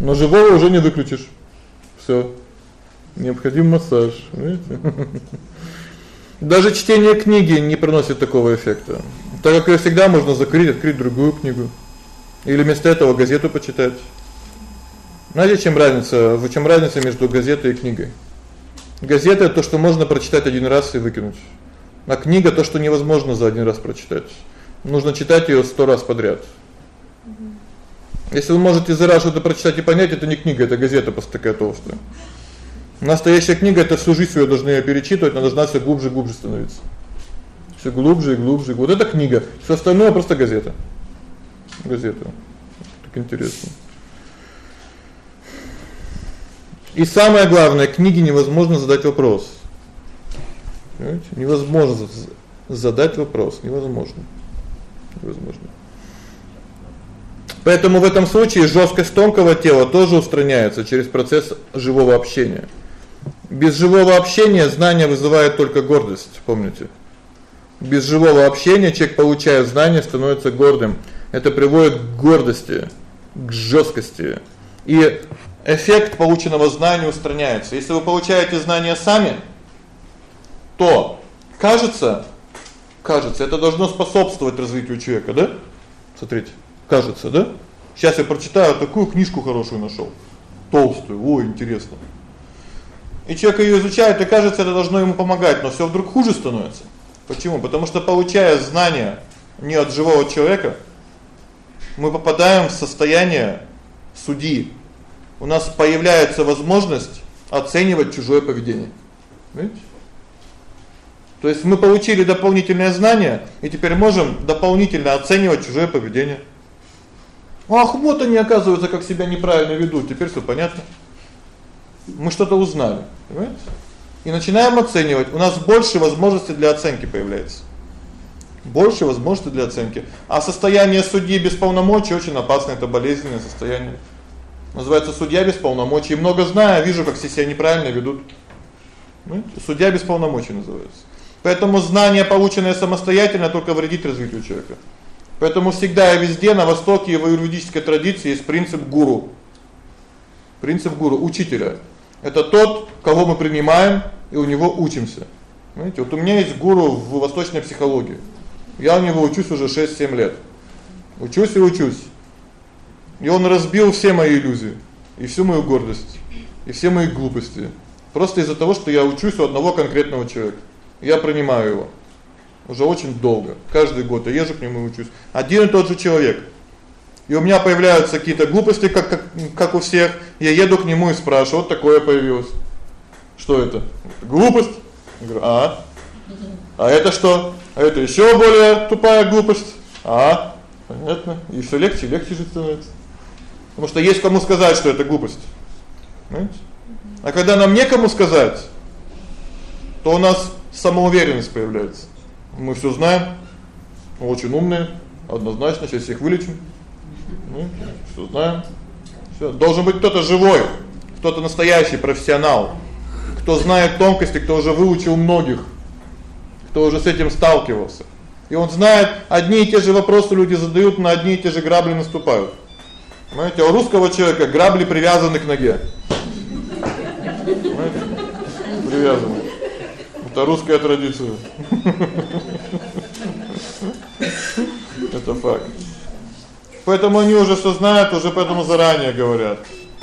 Но живого уже не выключишь. Всё. Необходим массаж, видите? Даже чтение книги не приносит такого эффекта. Так как её всегда можно закрыть, открыть другую книгу. Или вместо этого газету почитать. Знаете, чем разница? В чем разница между газетой и книгой? Газета это то, что можно прочитать один раз и выкинуть. А книга то, что невозможно за один раз прочитать. Нужно читать её 100 раз подряд. Если вы можете за раз что-то прочитать и понять, это не книга, это газета просто такая толстая. Настоящая книга это всю жизнь вы должны её перечитывать, она должна всё глубже и глубже становиться. Всё глубже и глубже. Вот это книга. Всё остальное просто газета. Газета. Так интересно. И самое главное, книге невозможно задать вопрос. Понимаете? Невозможно задать вопрос, невозможно возможно. Поэтому в этом случае жёсткость тонкого тела тоже устраняется через процесс живого общения. Без живого общения знание вызывает только гордость, помните? Без живого общения человек, получая знания, становится гордым. Это приводит к гордости, к жёсткости. И эффект полученного знания устраняется. Если вы получаете знания сами, то кажется, Кажется, это должно способствовать развитию человека, да? Смотрите, кажется, да? Сейчас я прочитаю такую книжку хорошую нашёл. Толстую. Ой, интересно. И человек её изучает, и кажется, это должно ему помогать, но всё вдруг хуже становится. Почему? Потому что получая знания не от живого человека, мы попадаем в состояние судьи. У нас появляется возможность оценивать чужое поведение. Видите? То есть мы получили дополнительное знание и теперь можем дополнительно оценивать чужое поведение. Ах, вот они, оказывается, как себя неправильно ведут. Теперь всё понятно. Мы что-то узнали, понимаете? И начинаем оценивать. У нас больше возможностей для оценки появляется. больше возможностей для оценки. А состояние судьи без полномочий очень опасное, это болезненное состояние. Называется судья без полномочий. Много знаю, вижу, как все себя неправильно ведут. Понимаете? Судья без полномочий называется. Поэтому знание, полученное самостоятельно, только вредит развитию человека. Поэтому всегда и везде на востоке и в аюрведической традиции есть принцип гуру. Принцип гуру учителя. Это тот, кого мы принимаем и у него учимся. Знаете, вот у меня есть гуру в восточной психологии. Я у него учусь уже 6-7 лет. Учусь и учусь. И он разбил все мои иллюзии, и всю мою гордость, и все мои глупости. Просто из-за того, что я учусь у одного конкретного человека. Я принимаю его. Уже очень долго. Каждый год я езжу к нему и учусь. Один и тот же человек. И у меня появляются какие-то глупости, как как как у всех. Я еду к нему и спрашиваю: "Вот такое появилось. Что это? Глупость?" Я говорю: "А? А это что? А это ещё более тупая глупость. А? Понятно. И всё легче, легче жить становится. Потому что есть кому сказать, что это глупость. Понимаете? А когда нам некому сказать, то у нас самоуверенность появляется. Мы всё знаем. Очень умные, однозначно сейчас всех вылечим. Ну, всё знаем. Всё, должен быть кто-то живой, кто-то настоящий профессионал, кто знает тонкости, кто уже выучил многих, кто уже с этим сталкивался. И он знает, одни и те же вопросы люди задают, на одни и те же грабли наступают. Знаете, у русского человека грабли привязаны к ноге. Понимаете? Привязаны. Это русская традиция. Это факт. Поэтому они уже всё знают, уже поэтому заранее говорят.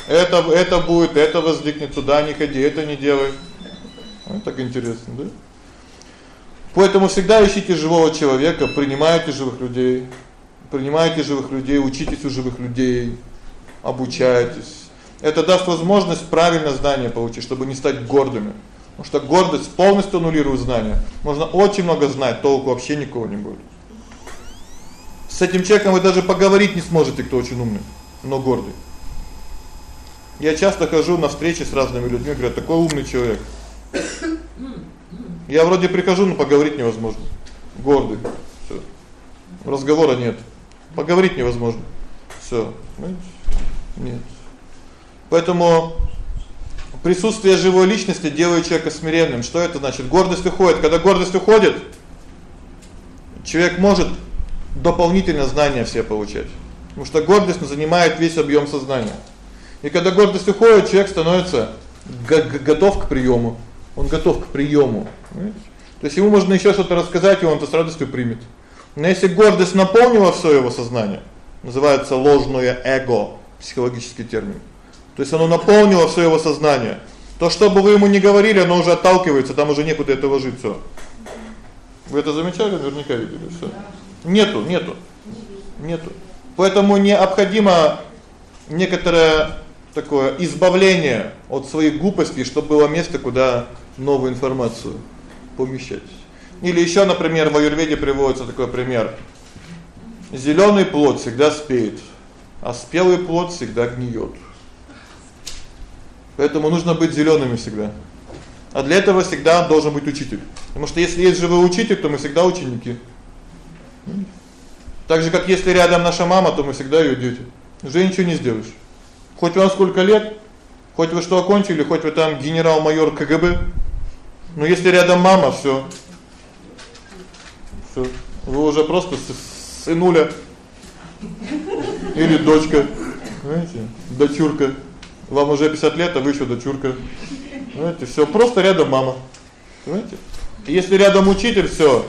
Это это будет, это возникнет, туда не ходи, это не делай. Вот так интересно, да? Поэтому всегда ищите живого человека, принимайте живых людей. Принимайте живых людей, учитесь у живых людей, обучайтесь. Это даст возможность правильно знания получить, чтобы не стать гордыми. Потому что гордость полностью аннулирует знания. Можно очень много знать, толку вообще никого не будет. С этим человеком вы даже поговорить не сможете, кто очень умный, но гордый. Я часто хожу на встречи с разными людьми, говорят: "Такой умный человек". Я вроде прихожу, но поговорить невозможно. Гордый. Всё. Разговора нет. Поговорить невозможно. Всё. Нет. Поэтому присутствие живой личности делает человека смиренным. Что это значит? Гордость уходит. Когда гордость уходит, человек может дополнительно знания все получать. Потому что гордость занимает весь объём сознания. И когда гордость уходит, человек становится готов к приёму. Он готов к приёму, понимаете? То есть ему можно ещё что-то рассказать, и он это с радостью примет. Но если гордость наполнила всё его сознание, называется ложное эго, психологический термин. То есть оно наполнило всё его сознание. То, что бы вы ему ни говорили, оно уже отталкивается, там уже некуда этого жить всё. Вы это замечали, наверняка видели всё. Нету, нету. Нету. Поэтому необходимо некоторое такое избавление от своих глупостей, чтобы было место, куда новую информацию помещать. Или ещё, например, в аюрведе приводится такой пример. Зелёный плод всегда спеет, а спелый плод всегда гниёт. Поэтому нужно быть зелёными всегда. А для этого всегда должен быть учитель. Потому что если есть живой учитель, то мы всегда ученики. Так же как если рядом наша мама, то мы всегда её дети. Уже ничего не сделаешь. Хоть вам сколько лет, хоть вы что окончили, хоть вы там генерал-майор КГБ, но если рядом мама, всё. Всё. Вы уже просто сынуля или дочка, знаете, дочурка. Вам уже 50 лет, а вы ещё дочурка. Знаете, всё, просто рядом мама. Понимаете? Если рядом учитель, всё.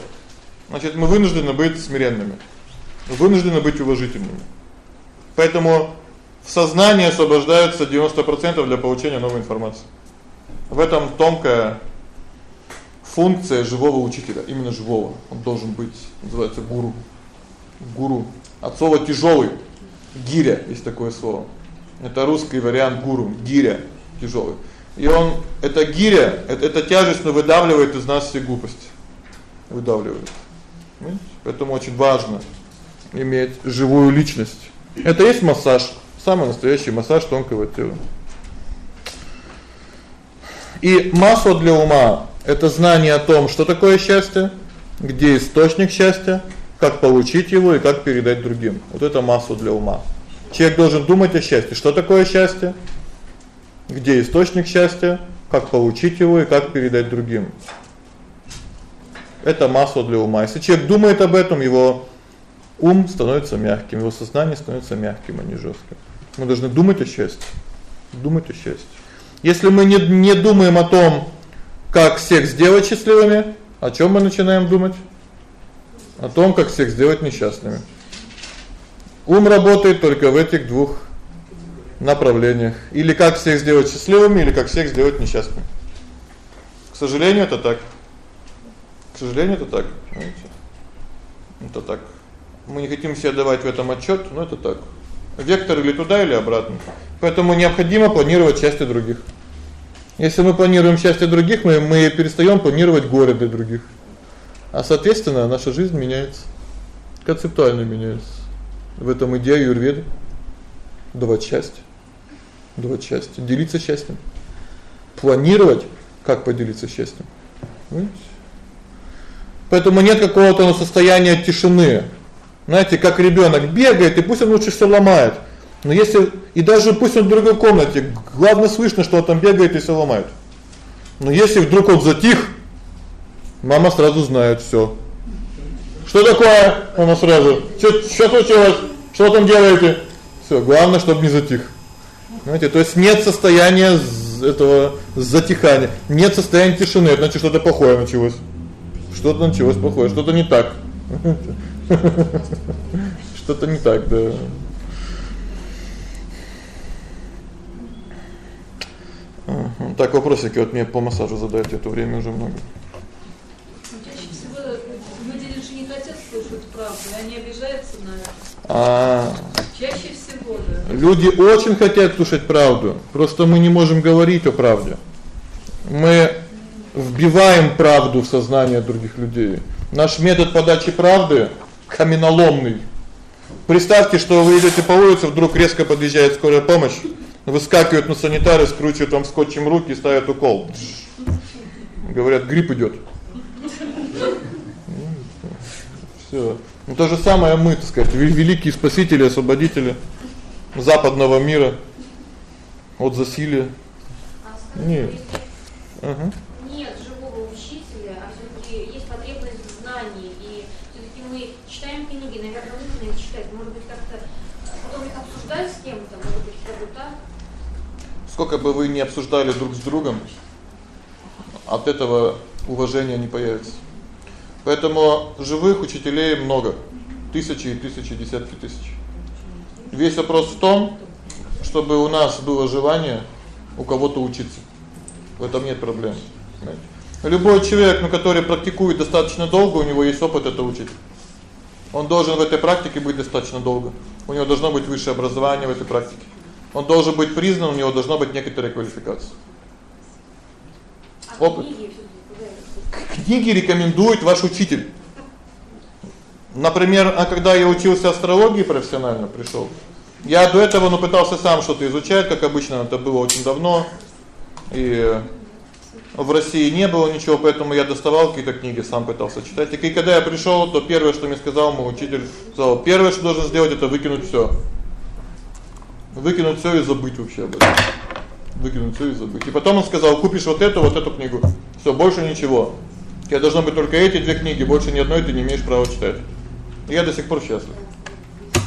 Значит, мы вынуждены быть смиренными. Вынуждены быть уважительными. Поэтому в сознании освобождаются 90% для получения новой информации. В этом тонкая функция живого учителя, именно живого. Он должен быть, называется гуру. Гуру. От слова тяжёлый. Гиря есть такое слово. Это русский вариант гуру, гиря, тяжёлый. И он это гиря, это, это тяжесть, но выдавливает из нас все глупости. Выдавливает. Понимаете? Поэтому очень важно иметь живую личность. Это есть массаж, самый настоящий массаж тонкого тела. И масло для ума это знание о том, что такое счастье, Где источник счастья, как получить его и как передать другим. Вот это масло для ума. Человек должен думать о счастье. Что такое счастье? Где источник счастья, как получить его и как передать другим. Это масло для ума. Если человек думает об этом, его ум становится мягким, его сознание становится мягким, а не жёстким. Мы должны думать о счастье. Думать о счастье. Если мы не не думаем о том, как всех сделать счастливыми, о чём мы начинаем думать? О том, как всех сделать несчастными. Ум работает только в этих двух направлениях. Или как всех сделать счастливыми, или как всех сделать несчастными. К сожалению, это так. К сожалению, это так, знаете. Это так. Мы не хотим себе давать в этом отчёт, но это так. Вектор или туда, или обратно. Поэтому необходимо планировать счастье других. Если мы планируем счастье других, мы мы перестаём планировать горе для других. А соответственно, наша жизнь меняется. Концептуально меняется. В этом идея юрведы. Давать счастье. Давать счастье, делиться счастьем. Планировать, как поделиться счастьем. Понимаете? Поэтому нет какого-то состояния тишины. Знаете, как ребёнок бегает, и пусть он лучше всё ломает. Но если и даже пусть он в другой комнате, главное слышно, что он там бегает и всё ломает. Но если вдруг он затих, мама сразу знает всё. Что такое? Она сразу: "Что что случилось? Что там делаете?" Всё, главное, чтобы не затих. Знаете, то есть нет состояния этого затихания, нет состояния тишины, это значит что-то плохое началось. Что-то началось плохое, что-то не так. Что-то не так, да. Ага. Так вопросики вот мне по массажу задайте, это время уже много. Чаще всего люди же не хотят слушать правду, и они обижаются на это. А. Чаще всего, да. Люди очень хотят слушать правду, просто мы не можем говорить о правде. Мы вбиваем правду в сознание других людей. Наш метод подачи правды каменоломный. Представьте, что вы идете по улице, вдруг резко подъезжает скорая помощь, выскакивают на санитары, скручивают вам скотчем руки ставят укол. Говорят, грипп идёт. Всё. Ну то же самое мы, так сказать, великие спасители, освободители западного мира от засилия. Нет. Ага. Нет живого учителя, а всё-таки есть потребность в знании. И всё-таки мы читаем книги, наверное, нужно их читать. Может быть, как-то э, потом их обсуждать с кем-то, может быть, хотя бы так. Сколько бы вы ни обсуждали друг с другом, от этого уважения не появится. Поэтому живых учителей много. Тысячи и тысячи, десятки тысяч. Весь вопрос в том, чтобы у нас было желание у кого-то учиться. В этом нет проблем. Любой человек, ну, который практикует достаточно долго, у него есть опыт это учить. Он должен в этой практике быть достаточно долго. У него должно быть высшее образование в этой практике. Он должен быть признан, у него должна быть некоторая квалификация. А Опыт. книги? Книги рекомендует ваш учитель. Например, а когда я учился астрологии профессионально пришёл, я до этого ну пытался сам что-то изучать, как обычно, это было очень давно. И в России не было ничего, поэтому я доставал какие-то книги, сам пытался читать. И когда я пришёл, то первое, что мне сказал мой учитель, сказал: "Первое, что должен сделать это выкинуть всё. Выкинуть всё и забыть вообще об этом. Выкинуть всё и забыть". И потом он сказал: "Купишь вот эту, вот эту книгу. Всё, больше ничего. У тебя должно быть только эти две книги, больше ни одной ты не имеешь права читать". И я до сих пор счастлив.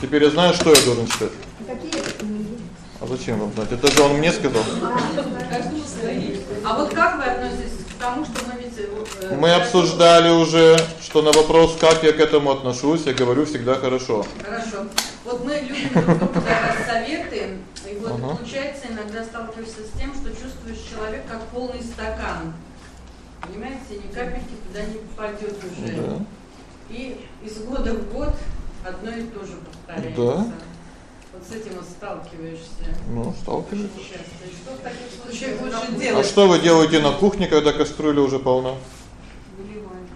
Теперь я знаю, что я должен читать. Какие это книги? А зачем вам знать? Это же он мне сказал. Свои. А вот как вы относитесь к тому, что мы ведь э, Мы обсуждали уже, что на вопрос, как я к этому отношусь, я говорю всегда хорошо. Хорошо. Вот мы любим друг советы, и вот Ага. получается иногда сталкиваешься с тем, что чувствуешь человек как полный стакан. Понимаете, ни капельки туда не попадет уже. Да. И из года в год одно и то же повторяется. Да. Вот с этим вот сталкиваешься. Ну, сталкиваюсь. Часто. И что в таких случаях лучше А делать? что вы делаете на кухне, когда кастрюля уже полна? Выливаем.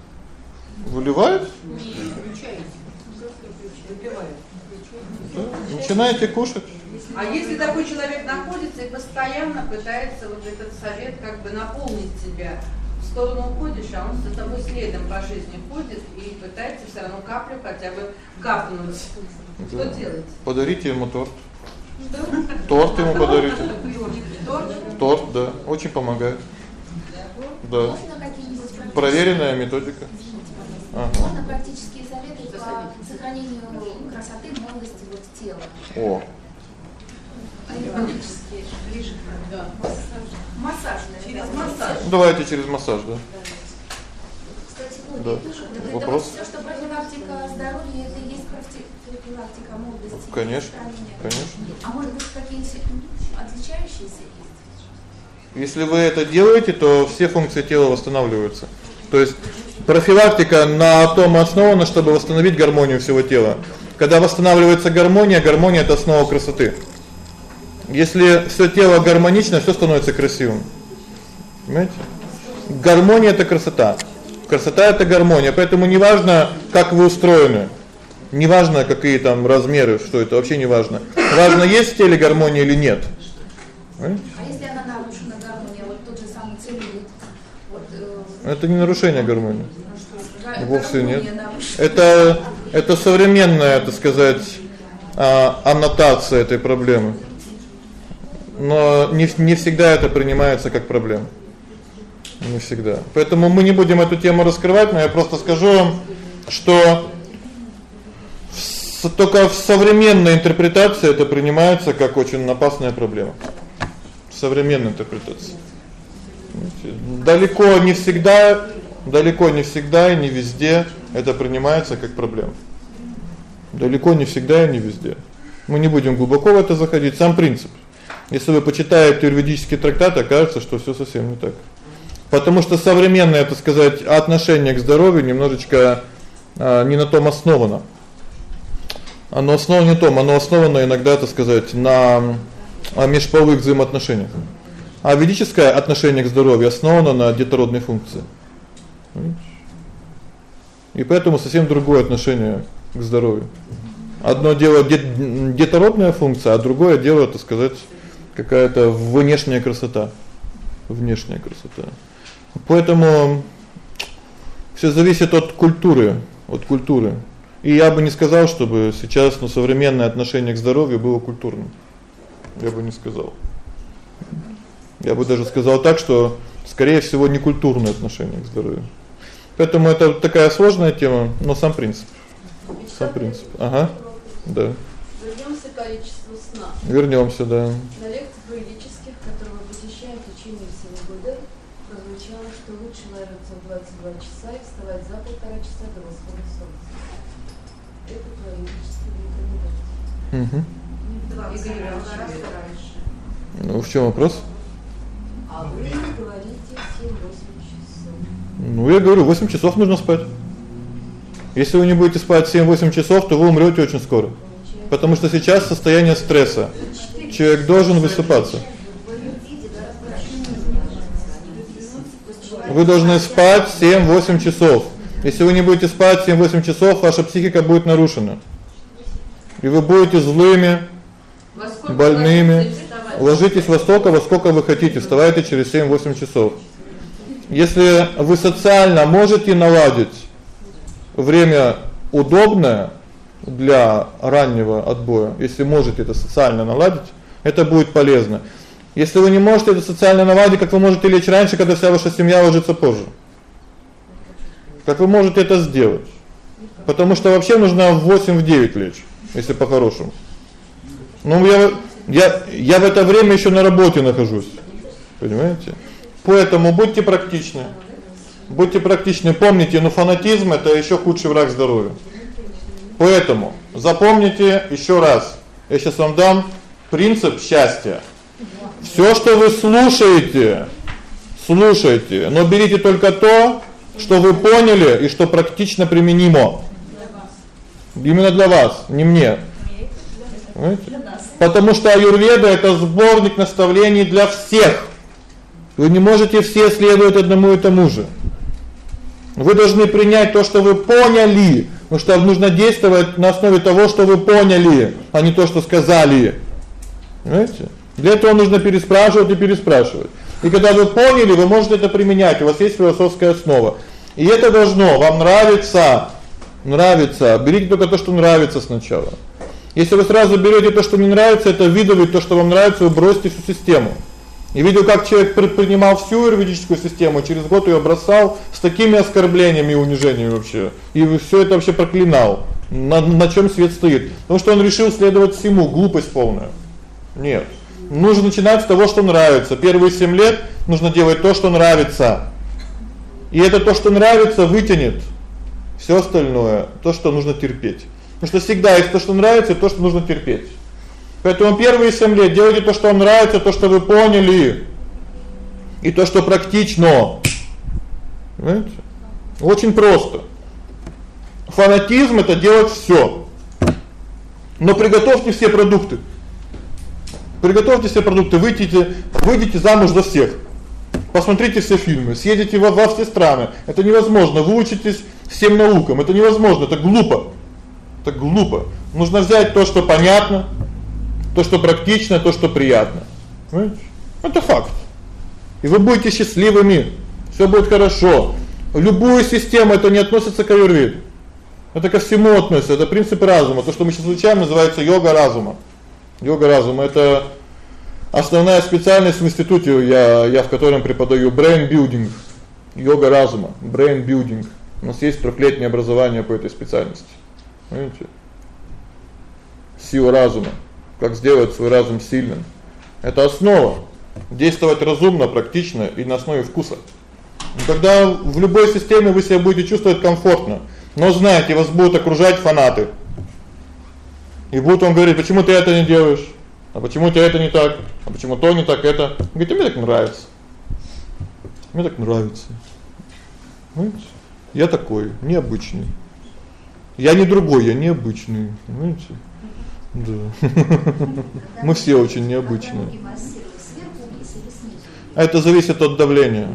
Выливают? Не включаете. Выпиваем. Да. Начинаете кушать. А если такой человек находится и постоянно пытается вот этот совет как бы наполнить тебя, сторону уходишь, а он за тобой следом по жизни ходит и пытается все равно каплю хотя бы капнуть. Что Да. делать? Подарите ему торт. Торт ему подарите. Торт? Торт, да, очень помогает. Да. Можно какие-нибудь практические- Проверенная методика. Ага. Можно практические советы по сохранению красоты, молодости вот тела? О, Аэробические, ближе к нам, да. Массаж, Через наверное. массаж. ну давайте через массаж, да. Кстати, Да. ну, тоже, вот это Вопрос? вот все, что профилактика здоровья, это и есть профи- профилактика молодости. Конечно, конечно. А может быть какие-нибудь отличающиеся есть? Если вы это делаете, то все функции тела восстанавливаются. То есть профилактика на том основана, чтобы восстановить гармонию всего тела. Когда восстанавливается гармония, гармония это основа красоты. Если всё тело гармонично, всё становится красивым. Понимаете? Гармония это красота. Красота это гармония, поэтому неважно, как вы устроены. Неважно, какие там размеры, что это вообще не важно. Важно, есть в теле гармония или нет. Понимаете? А если она нарушена гармония, вот тот же самый целлюлит, вот, э, Это не нарушение гармонии. га- Вовсе нет. Это это современная, так сказать, а, аннотация этой проблемы. Но не не всегда это принимается как проблема. Не всегда. Поэтому мы не будем эту тему раскрывать, но я просто скажу вам, что с- только в современной интерпретации это принимается как очень опасная проблема. В современной интерпретации. Далеко не всегда, далеко не всегда и не везде это принимается как проблема. Далеко не всегда и не везде. Мы не будем глубоко в это заходить, сам принцип. Если вы почитаете юридические трактаты, окажется, что всё совсем не так. Потому что современное, это сказать, отношение к здоровью немножечко а, не на том основано. Оно основано не том, оно основано иногда, так сказать, на межполовых взаимоотношениях. А ведическое отношение к здоровью основано на детородной функции. И поэтому совсем другое отношение к здоровью. Одно дело дет- детородная функция, а другое дело, так сказать, какая-то внешняя красота. Внешняя красота. Поэтому всё зависит от культуры, от культуры. И я бы не сказал, чтобы сейчас, ну, современное отношение к здоровью было культурным. Я бы не сказал. Я бы даже сказал так, что скорее всего не культурное отношение к здоровью. Поэтому это такая сложная тема, но сам принцип. Сам принцип. Ага. Да. Вернемся к количеству сна. Вернёмся, да. На лекции поэтических, которые вы посещаете в течение всего года, прозвучало, что лучше ложиться в 22 часа и вставать за полтора часа до восхода солнца. Это поэтически рекомендация. Угу. Два гораздо Игорь. раньше. Ну, в чём вопрос? А вы говорите 7-8 часов. Ну, я говорю, 8 часов нужно спать. Если вы не будете спать 7-8 часов, то вы умрёте очень скоро. Потому что сейчас состояние стресса. Человек должен высыпаться. Вы должны спать 7-8 часов. Если вы не будете спать 7-8 часов, ваша психика будет нарушена. И вы будете злыми, больными. Ложитесь во столько, во сколько вы хотите, вставайте через 7-8 часов. Если вы социально можете наладить время удобное для раннего отбоя, если можете это социально наладить, это будет полезно. Если вы не можете это социально наладить, как вы можете лечь раньше, когда вся ваша семья ложится позже? Как вы можете это сделать? Потому что вообще нужно в 8 в 9 лечь, если по-хорошему. Ну я я я в это время ещё на работе нахожусь. Понимаете? Поэтому будьте практичны. Будьте практичны, помните, но фанатизм это ещё худший враг здоровья. Поэтому запомните ещё раз. Я сейчас вам дам принцип счастья. Всё, что вы слушаете, слушайте, но берите только то, что вы поняли и что практично применимо. Именно для вас, не мне. Понимаете? Потому что аюрведа это сборник наставлений для всех. Вы не можете все следовать одному и тому же. Вы должны принять то, что вы поняли, потому что нужно действовать на основе того, что вы поняли, а не то, что сказали. Понимаете? Для этого нужно переспрашивать и переспрашивать. И когда вы поняли, вы можете это применять. У вас есть философская основа. И это должно вам нравиться. Нравится. Берите только то, что нравится сначала. Если вы сразу берете то, что не нравится, это видовый то, что вам нравится, вы бросите всю систему. И видел, как человек принимал всю юридическую систему, через год её бросал с такими оскорблениями и унижениями вообще. И всё это вообще проклинал. На на чём свет стоит? Потому что он решил следовать всему, глупость полная. Нет. Нужно начинать с того, что нравится. Первые 7 лет нужно делать то, что нравится. И это то, что нравится, вытянет всё остальное, то, что нужно терпеть. Потому что всегда есть то, что нравится, и то, что нужно терпеть. Поэтому первые 7 лет делайте то, что вам нравится, то, что вы поняли. И то, что практично. Понимаете? Очень просто. Фанатизм это делать всё. Но приготовьте все продукты. Приготовьте все продукты, выйдите, выйдите замуж за всех. Посмотрите все фильмы, съездите во, во все страны. Это невозможно. Выучитесь всем наукам. Это невозможно, это глупо. Это глупо. Нужно взять то, что понятно, то, что практично, то, что приятно. Понимаете? Это факт. И вы будете счастливыми. Всё будет хорошо. Любую систему это не относится к аюрведе. Это ко всему относится. Это принцип разума. То, что мы сейчас изучаем, называется йога разума. Йога разума это основная специальность в институте, я я в котором преподаю brain building. Йога разума, brain building. У нас есть трехлетнее образование по этой специальности. Понимаете? Сила разума как сделать свой разум сильным. Это основа. Действовать разумно, практично и на основе вкуса. Когда в любой системе вы себя будете чувствовать комфортно, но знаете, вас будут окружать фанаты. И будут вам говорить: "Почему ты это не делаешь? А почему тебя это не так? А почему то не так это?" Говорите: "Мне так нравится". Мне так нравится. Понимаете? Я такой, необычный. Я не другой, я необычный, понимаете? Да. Мы все очень необычные. Это зависит от давления.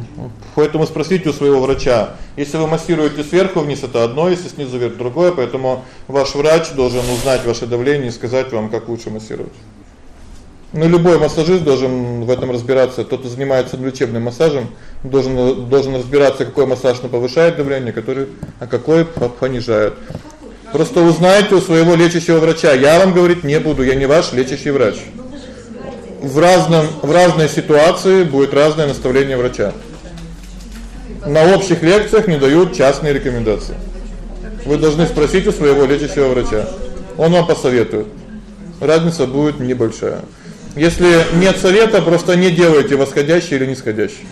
Поэтому спросите у своего врача. Если вы массируете сверху вниз это одно, если снизу вверх другое, поэтому ваш врач должен узнать ваше давление и сказать вам, как лучше массировать. Ну любой массажист должен в этом разбираться. Тот, кто занимается лечебным массажем, должен должен разбираться, какой массаж повышает давление, который а какой понижает. Просто узнайте у своего лечащего врача. Я вам говорить не буду, я не ваш лечащий врач. В разном в разной ситуации будет разное наставление врача. На общих лекциях не дают частные рекомендации. Вы должны спросить у своего лечащего врача. Он вам посоветует. Разница будет небольшая. Если нет совета, просто не делайте восходящий или нисходящий.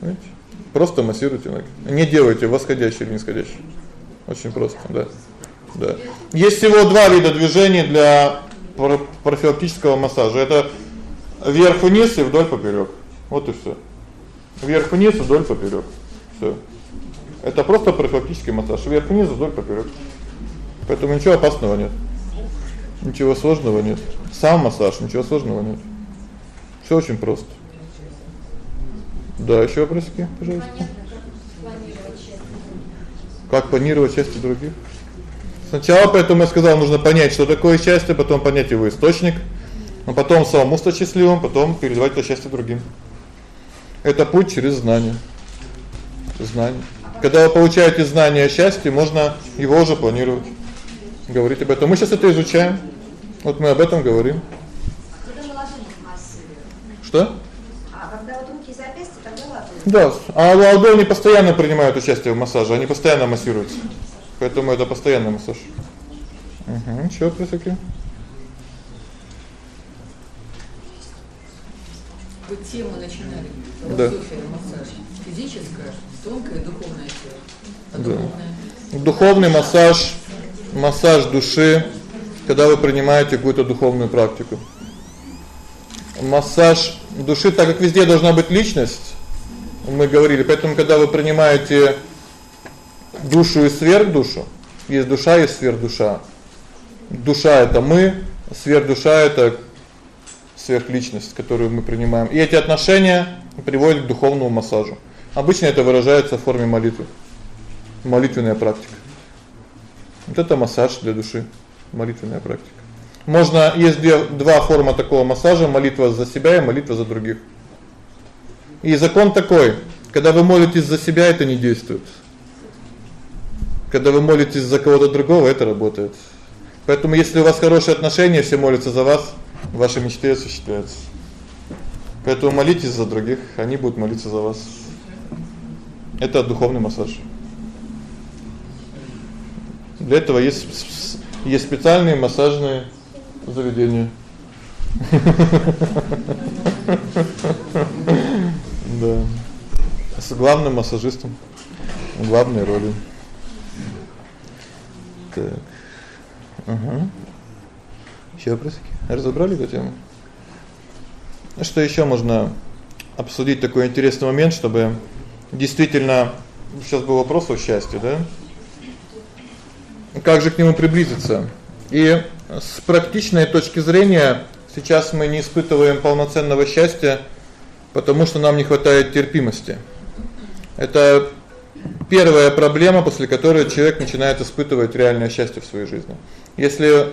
Понимаете? Просто массируйте ноги. Не делайте восходящий или нисходящий. Очень просто, да. Да. Есть всего два вида движений для профилактического массажа. Это вверх-вниз и вдоль поперёк. Вот и всё. Вверх-вниз, вдоль поперёк. Всё. Это просто профилактический массаж. Вверх-вниз, вдоль поперёк. Поэтому ничего опасного нет. Ничего сложного нет. Сам массаж, ничего сложного нет. Всё очень просто. Да, ещё вопросы, пожалуйста. Как планировать счастье других? Сначала поэтому я сказал, нужно понять, что такое счастье, потом понять его источник, а потом самому стать счастливым, потом передавать это счастье другим. Это путь через знание. Знание. Когда вы получаете знание о счастье, можно его уже планировать. Говорить об этом. Мы сейчас это изучаем. Вот мы об этом говорим. Что? Да, а ладони постоянно принимают участие в массаже, они постоянно массируются. Поэтому это постоянный массаж. Угу, ещё вопросы? Вы тему начинали. Да. массаж. Физическое, тонкое духовное тело. А да. духовное? Духовный массаж, массаж души, когда вы принимаете какую-то духовную практику. Массаж души, так как везде должна быть личность, мы говорили, поэтому когда вы принимаете душу и сверхдушу, есть душа и сверхдуша. Душа это мы, сверхдуша это сверхличность, которую мы принимаем. И эти отношения приводят к духовному массажу. Обычно это выражается в форме молитвы. Молитвенная практика. Вот это массаж для души, молитвенная практика. Можно есть две два форма такого массажа: молитва за себя и молитва за других. И закон такой: когда вы молитесь за себя, это не действует. Когда вы молитесь за кого-то другого, это работает. Поэтому если у вас хорошие отношения, все молятся за вас, ваши мечты осуществляются. Поэтому молитесь за других, они будут молиться за вас. Это духовный массаж. Для этого есть есть специальные массажные заведения. Да. С главным массажистом главной роли. Так. Ага. Ещё вопросы? Разобрали эту тему? Что ещё можно обсудить такой интересный момент, чтобы действительно сейчас был вопрос о счастье, да? Как же к нему приблизиться? И с практичной точки зрения сейчас мы не испытываем полноценного счастья, потому что нам не хватает терпимости. Это первая проблема, после которой человек начинает испытывать реальное счастье в своей жизни. Если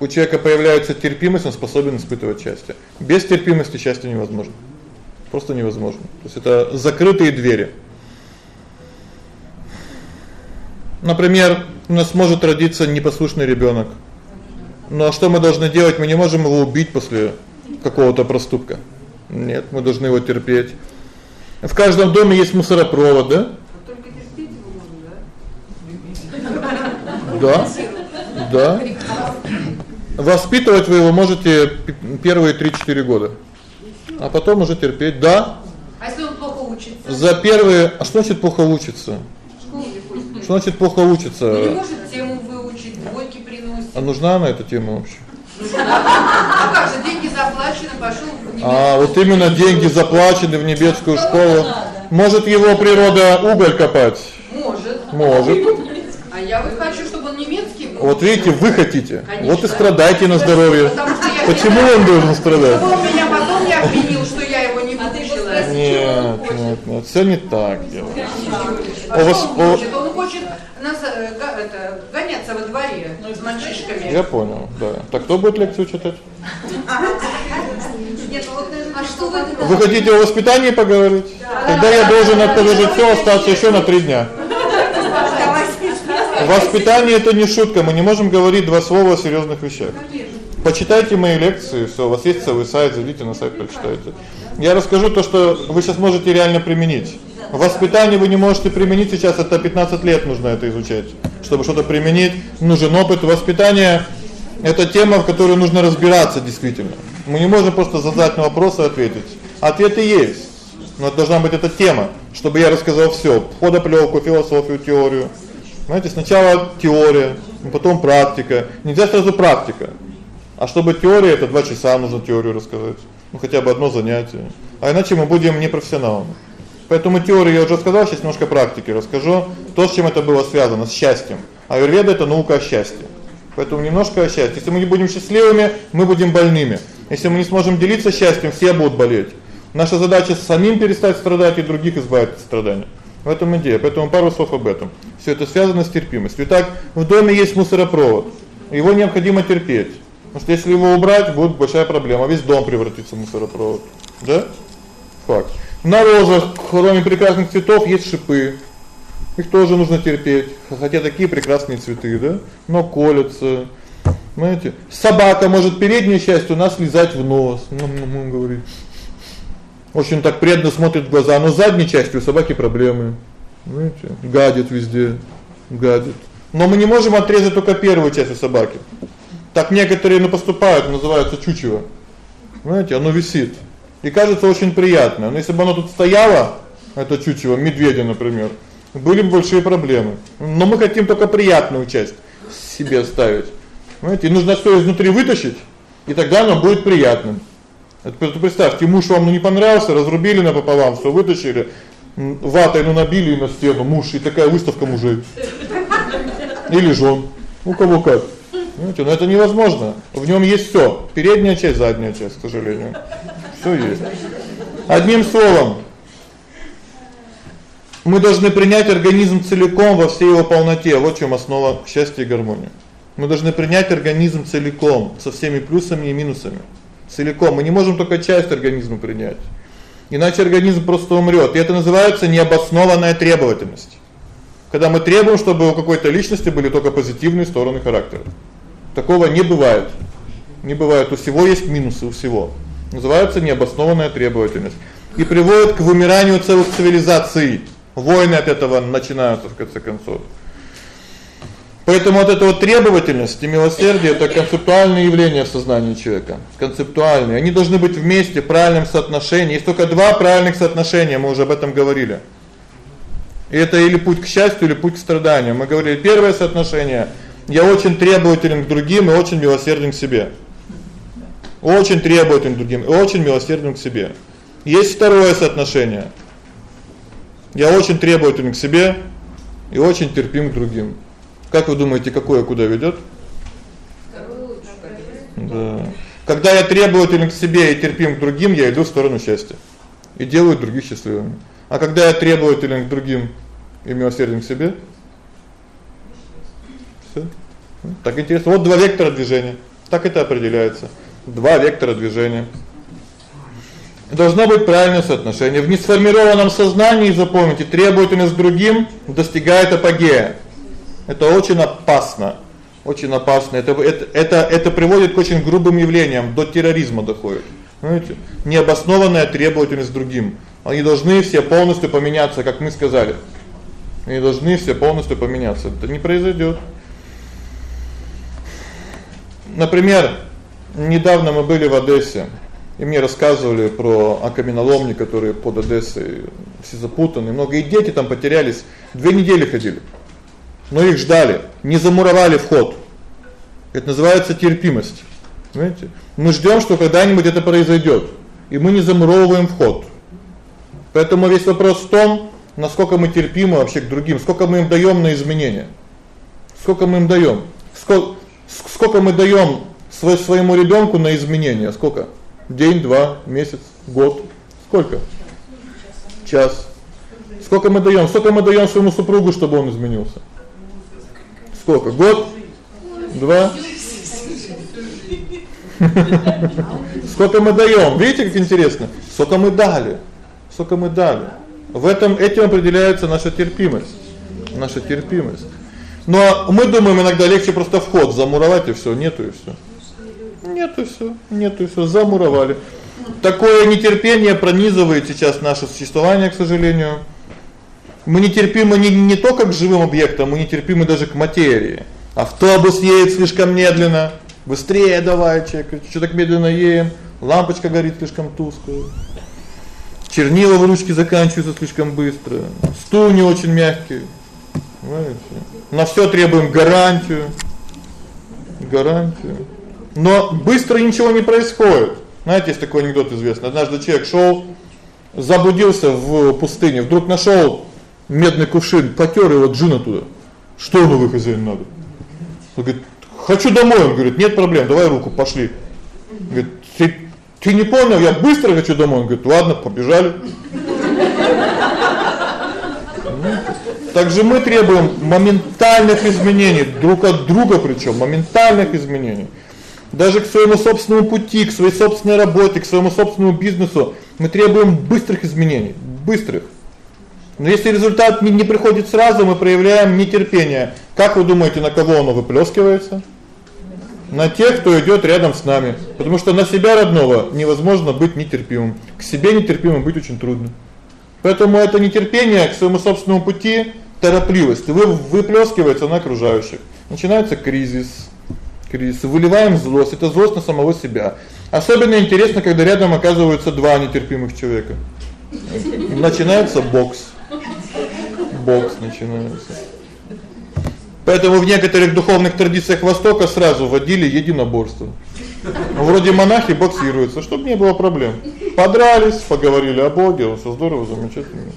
у человека появляется терпимость, он способен испытывать счастье. Без терпимости счастье невозможно. Просто невозможно. То есть это закрытые двери. Например, у нас может родиться непослушный ребёнок. Ну а что мы должны делать? Мы не можем его убить после какого-то проступка. Нет, мы должны его терпеть. В каждом доме есть мусоропровод, да? Только терпеть его можно, да? Да. Да. Воспитывать вы его можете первые 3-4 года. А потом уже терпеть. Да. А если он плохо учится? За первые, а что значит плохо учится? Что значит плохо учится? Ну, не может тему выучить, двойки приносит. А нужна она эта тема вообще? А как же деньги заплачены, пошёл А вот именно деньги заплачены в немецкую школу. Может его природа уголь копать? Может. Может. А я вот хочу, чтобы он немецкий был. Вот видите, вы хотите. Конечно. Вот и страдайте на здоровье. Почему он должен страдать? Чтобы он меня потом не обвинил, что я его не выучила. Нет, нет, нет, всё не так дело. А У вас он хочет? Он хочет нас э, это, гоняться во дворе с мальчишками. Я понял, да. Так кто будет лекцию читать? Нет, ну вот, наверное, а что вы хотите о воспитании поговорить? Тогда я должен отложить всё, остаться ещё на 3 дня. Воспитание это не шутка, мы не можем говорить два слова о серьёзных вещах. Почитайте мои лекции, всё, у вас есть целый сайт, зайдите на сайт, прочитайте. Я расскажу то, что вы сейчас можете реально применить. Воспитание вы не можете применить сейчас, это 15 лет нужно это изучать. Чтобы что-то применить, нужен опыт воспитания. Это тема, в которой нужно разбираться действительно. Мы не можем просто задать на вопросы и ответить. Ответы есть. Но должна быть эта тема, чтобы я рассказал всё, подоплёвку, философию, теорию. Знаете, сначала теория, потом практика. Нельзя сразу практика. А чтобы теория это 2 часа нужно теорию рассказать. Ну хотя бы одно занятие. А иначе мы будем непрофессионалами. Поэтому теорию я уже сказал, сейчас немножко практики расскажу. То, с чем это было связано с счастьем. Аюрведа это наука о счастье. Поэтому немножко о счастье. Если мы не будем счастливыми, мы будем больными. Если мы не сможем делиться счастьем, все будут болеть. Наша задача самим перестать страдать и других избавить от страданий. В этом идея. Поэтому пару слов об этом. Всё это связано с терпимостью. Итак, в доме есть мусоропровод. Его необходимо терпеть. Потому что если его убрать, будет большая проблема, весь дом превратится в мусоропровод. Да? Факт. На розах, кроме прекрасных цветов, есть шипы. Их тоже нужно терпеть. Хотя такие прекрасные цветы, да? Но колются. Знаете, собака может переднюю часть у нас лизать в нос. Ну, говорит. Очень так преданно смотрит в глаза, но задней частью у собаки проблемы. Знаете, гадит везде, гадит. Но мы не можем отрезать только первую часть у собаки. Так некоторые ну поступают, называются чучело. Знаете, оно висит. И кажется очень приятно. Но если бы оно тут стояло, это чучело медведя, например, были бы большие проблемы. Но мы хотим только приятную часть себе оставить. Знаете, и нужно всё изнутри вытащить, и тогда оно будет приятным. Это представьте, муж вам ну не понравился, разрубили напополам, всё вытащили, ватой ну набили на стену муж, и такая выставка мужей. Или жен. У кого как. Знаете, но это невозможно. В нём есть всё: передняя часть, задняя часть, к сожалению. Всё есть. Одним словом, мы должны принять организм целиком во всей его полноте. Вот в чём основа счастья и гармонии. Мы должны принять организм целиком, со всеми плюсами и минусами. Целиком. Мы не можем только часть организма принять. Иначе организм просто умрёт. И это называется необоснованная требовательность. Когда мы требуем, чтобы у какой-то личности были только позитивные стороны характера. Такого не бывает. Не бывает, у всего есть минусы у всего. Называется необоснованная требовательность и приводит к вымиранию целых цивилизаций. Войны от этого начинаются в конце концов. Поэтому вот эта вот требовательность и милосердие это концептуальные явления в сознании человека. Концептуальные. Они должны быть вместе в правильном соотношении. Есть только два правильных соотношения, мы уже об этом говорили. И это или путь к счастью, или путь к страданию. Мы говорили, первое соотношение я очень требователен к другим и очень милосерден к себе. Очень требователен к другим и очень милосерден к себе. Есть второе соотношение. Я очень требователен к себе и очень терпим к другим. Как вы думаете, какое куда ведёт? Да. Когда я требователен к себе и терпим к другим, я иду в сторону счастья и делаю других счастливыми. А когда я требователен к другим и милосерден к себе, всё. Так интересно. Вот два вектора движения. Так это определяется. Два вектора движения. Должно быть правильное соотношение. В несформированном сознании, запомните, требовательность к другим достигает апогея. Это очень опасно. Очень опасно. Это это это приводит к очень грубым явлениям, до терроризма доходит. Знаете? Необоснованная требовательность другим. Они должны все полностью поменяться, как мы сказали. Они должны все полностью поменяться. Это не произойдёт. Например, недавно мы были в Одессе, и мне рассказывали про каменоломни, которые под Одессой все запутаны, много и дети там потерялись, две недели ходили но их ждали, не замуровали вход. Это называется терпимость. Понимаете? Мы ждём, что когда-нибудь это произойдёт, и мы не замуровываем вход. Поэтому весь вопрос в том, насколько мы терпимы вообще к другим, сколько мы им даём на изменения. Сколько мы им даём? Сколько сколько мы даём свой своему ребёнку на изменения? Сколько? День, два, месяц, год. Сколько? Час. Сколько мы даём? Сколько мы даём своему супругу, чтобы он изменился? Сколько? Год? Два? Сколько мы даём? Видите, как интересно? Сколько мы дали? Сколько мы дали? В этом этим определяется наша терпимость. Наша терпимость. Но мы думаем, иногда легче просто вход замуровать и всё, нету и всё. Нету и всё, нету и всё, замуровали. Такое нетерпение пронизывает сейчас наше существование, к сожалению. Мы нетерпимы не не только к живым объектам, мы нетерпимы даже к материи. Автобус едет слишком медленно. Быстрее давай, человек, что так медленно едем? Лампочка горит слишком тускло. Чернила в ручке заканчиваются слишком быстро. Стул не очень мягкий. Понимаете? На всё требуем гарантию. Гарантию. Но быстро ничего не происходит. Знаете, есть такой анекдот известный. Однажды человек шёл, заблудился в пустыне, вдруг нашёл медный кувшин, потёр его джина туда. Что новый хозяин надо? Он говорит: "Хочу домой". Он говорит: "Нет проблем, давай руку, пошли". Говорит: "Ты ты не понял, я быстро хочу домой". Он говорит: "Ладно, побежали". Также мы требуем моментальных изменений друг от друга, причём моментальных изменений. Даже к своему собственному пути, к своей собственной работе, к своему собственному бизнесу мы требуем быстрых изменений, быстрых. Но если результат не, приходит сразу, мы проявляем нетерпение. Как вы думаете, на кого оно выплескивается? На тех, кто идёт рядом с нами. Потому что на себя родного невозможно быть нетерпимым. К себе нетерпимым быть очень трудно. Поэтому это нетерпение к своему собственному пути, торопливость, вы выплескивается на окружающих. Начинается кризис. Кризис. Выливаем злость, это злость на самого себя. Особенно интересно, когда рядом оказываются два нетерпимых человека. Начинается бокс бокс начинается. Поэтому в некоторых духовных традициях Востока сразу вводили единоборство. Вроде монахи боксируются, чтобы не было проблем. Подрались, поговорили о Боге, всё здорово, замечательно.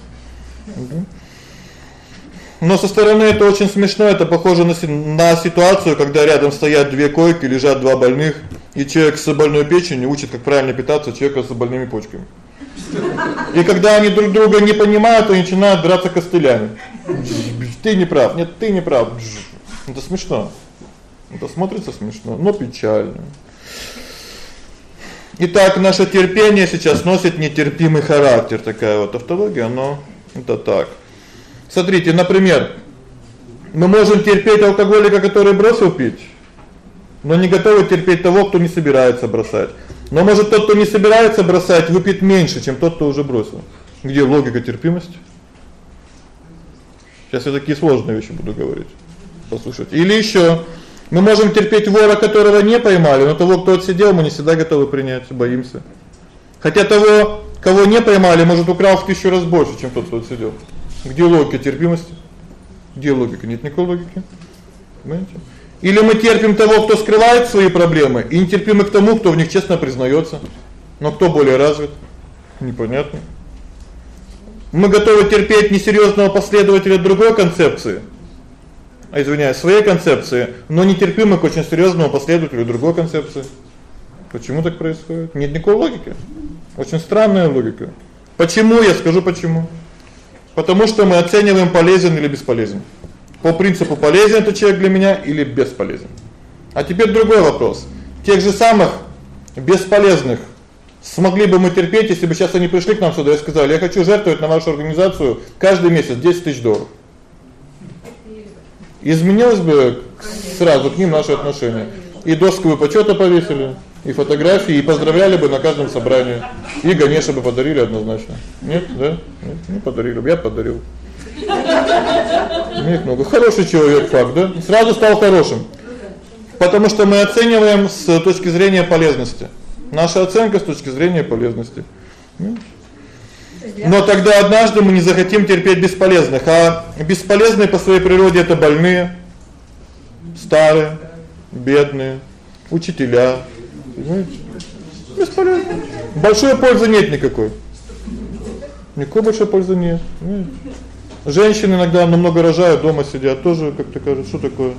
Но со стороны это очень смешно, это похоже на на ситуацию, когда рядом стоят две койки, лежат два больных, и человек с больной печенью учит, как правильно питаться человека с больными почками. И когда они друг друга не понимают, они начинают драться костылями. Ты не прав. Нет, ты не прав. Это смешно. Это смотрится смешно, но печально. Итак, наше терпение сейчас носит нетерпимый характер, такая вот автология, но это так. Смотрите, например, мы можем терпеть алкоголика, который бросил пить, но не готовы терпеть того, кто не собирается бросать. Но может тот, кто не собирается бросать, выпьет меньше, чем тот, кто уже бросил. Где логика терпимости? Сейчас я такие сложные вещи буду говорить. Послушайте. Или ещё мы можем терпеть вора, которого не поймали, но того, кто отсидел, мы не всегда готовы принять, боимся. Хотя того, кого не поймали, может украл в тысячу раз больше, чем тот, кто отсидел. Где логика терпимости? Где логика? Нет никакой логики. Понимаете? Или мы терпим того, кто скрывает свои проблемы, и не терпимы к тому, кто в них честно признаётся. Но кто более развит? Непонятно. Мы готовы терпеть несерьёзного последователя другой концепции. А извиняюсь, своей концепции, но нетерпимы к очень серьёзному последователю другой концепции. Почему так происходит? Нет никакой логики. Очень странная логика. Почему? Я скажу почему. Потому что мы оцениваем полезен или бесполезен. По принципу полезен этот человек для меня или бесполезен. А теперь другой вопрос. Тех же самых бесполезных смогли бы мы терпеть, если бы сейчас они пришли к нам сюда и сказали: "Я хочу жертвовать на вашу организацию каждый месяц 10 тысяч долларов". Изменилось бы сразу к ним наше отношение. И доску бы почёта повесили, и фотографии, и поздравляли бы на каждом собрании. И Ганеша бы подарили однозначно. Нет, да? Нет, не подарили бы, я подарил. Нет, много хороший человек, факт, да? Сразу стал хорошим. Потому что мы оцениваем с точки зрения полезности. Наша оценка с точки зрения полезности. Но тогда однажды мы не захотим терпеть бесполезных, а бесполезные по своей природе это больные, старые, бедные, учителя. Понимаете? Бесполезно. Большой пользы нет никакой. Никакой большой пользы нет. Женщины иногда намного рожают, дома сидят, тоже как-то кажется, что такое.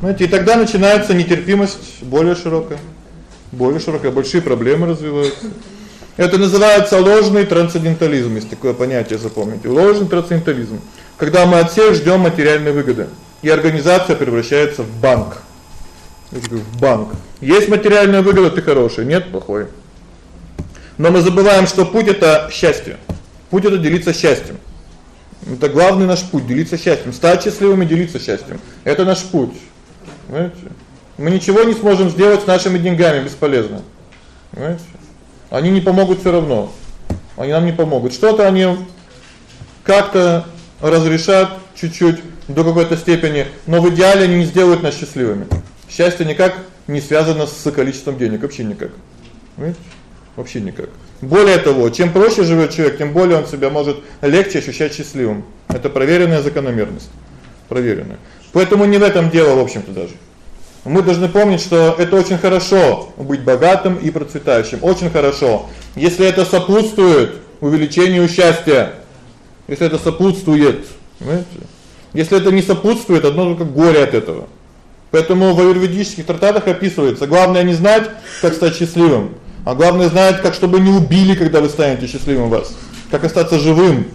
Знаете, и тогда начинается нетерпимость более широкая более широкая, большие проблемы развиваются. Это называется ложный трансцендентализм, есть такое понятие, запомните. Ложный трансцендентализм. Когда мы от всех ждём материальной выгоды, и организация превращается в банк. В банк. Есть материальная выгода, ты хороший, нет плохой. Но мы забываем, что путь это счастье. Путь это делиться счастьем. Это главный наш путь делиться счастьем, стать счастливым и делиться счастьем. Это наш путь. Понимаете? Мы ничего не сможем сделать с нашими деньгами, бесполезно. Понимаете? Они не помогут всё равно. Они нам не помогут. Что-то они как-то разрешат чуть-чуть до какой-то степени, но в идеале они не сделают нас счастливыми. Счастье никак не связано с количеством денег, вообще никак. Понимаете? Вообще никак. Более того, чем проще живёт человек, тем более он себя может легче ощущать счастливым. Это проверенная закономерность. Проверенная. Поэтому не в этом дело, в общем-то, даже. Мы должны помнить, что это очень хорошо быть богатым и процветающим, очень хорошо. Если это сопутствует увеличению счастья, если это сопутствует, понимаете? Если это не сопутствует, одно только горе от этого. Поэтому в аюрведических трактатах описывается: главное не знать, как стать счастливым, а главное знать, как чтобы не убили, когда вы станете счастливым вас, как остаться живым.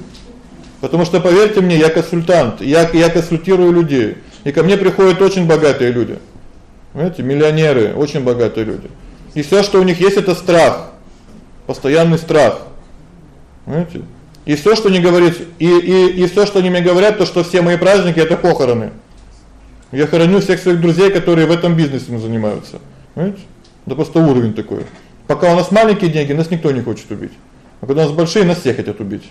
Потому что поверьте мне, я консультант, я я консультирую людей, и ко мне приходят очень богатые люди. Знаете, миллионеры, очень богатые люди. И всё, что у них есть это страх. Постоянный страх. Знаете? И всё, что не говорит, и и и всё, что они мне говорят, то что все мои праздники это похороны. Я хороню всех своих друзей, которые в этом бизнесе занимаются. Понимаете? Да просто уровень такой. Пока у нас маленькие деньги, нас никто не хочет убить. А когда у нас большие, нас все хотят убить.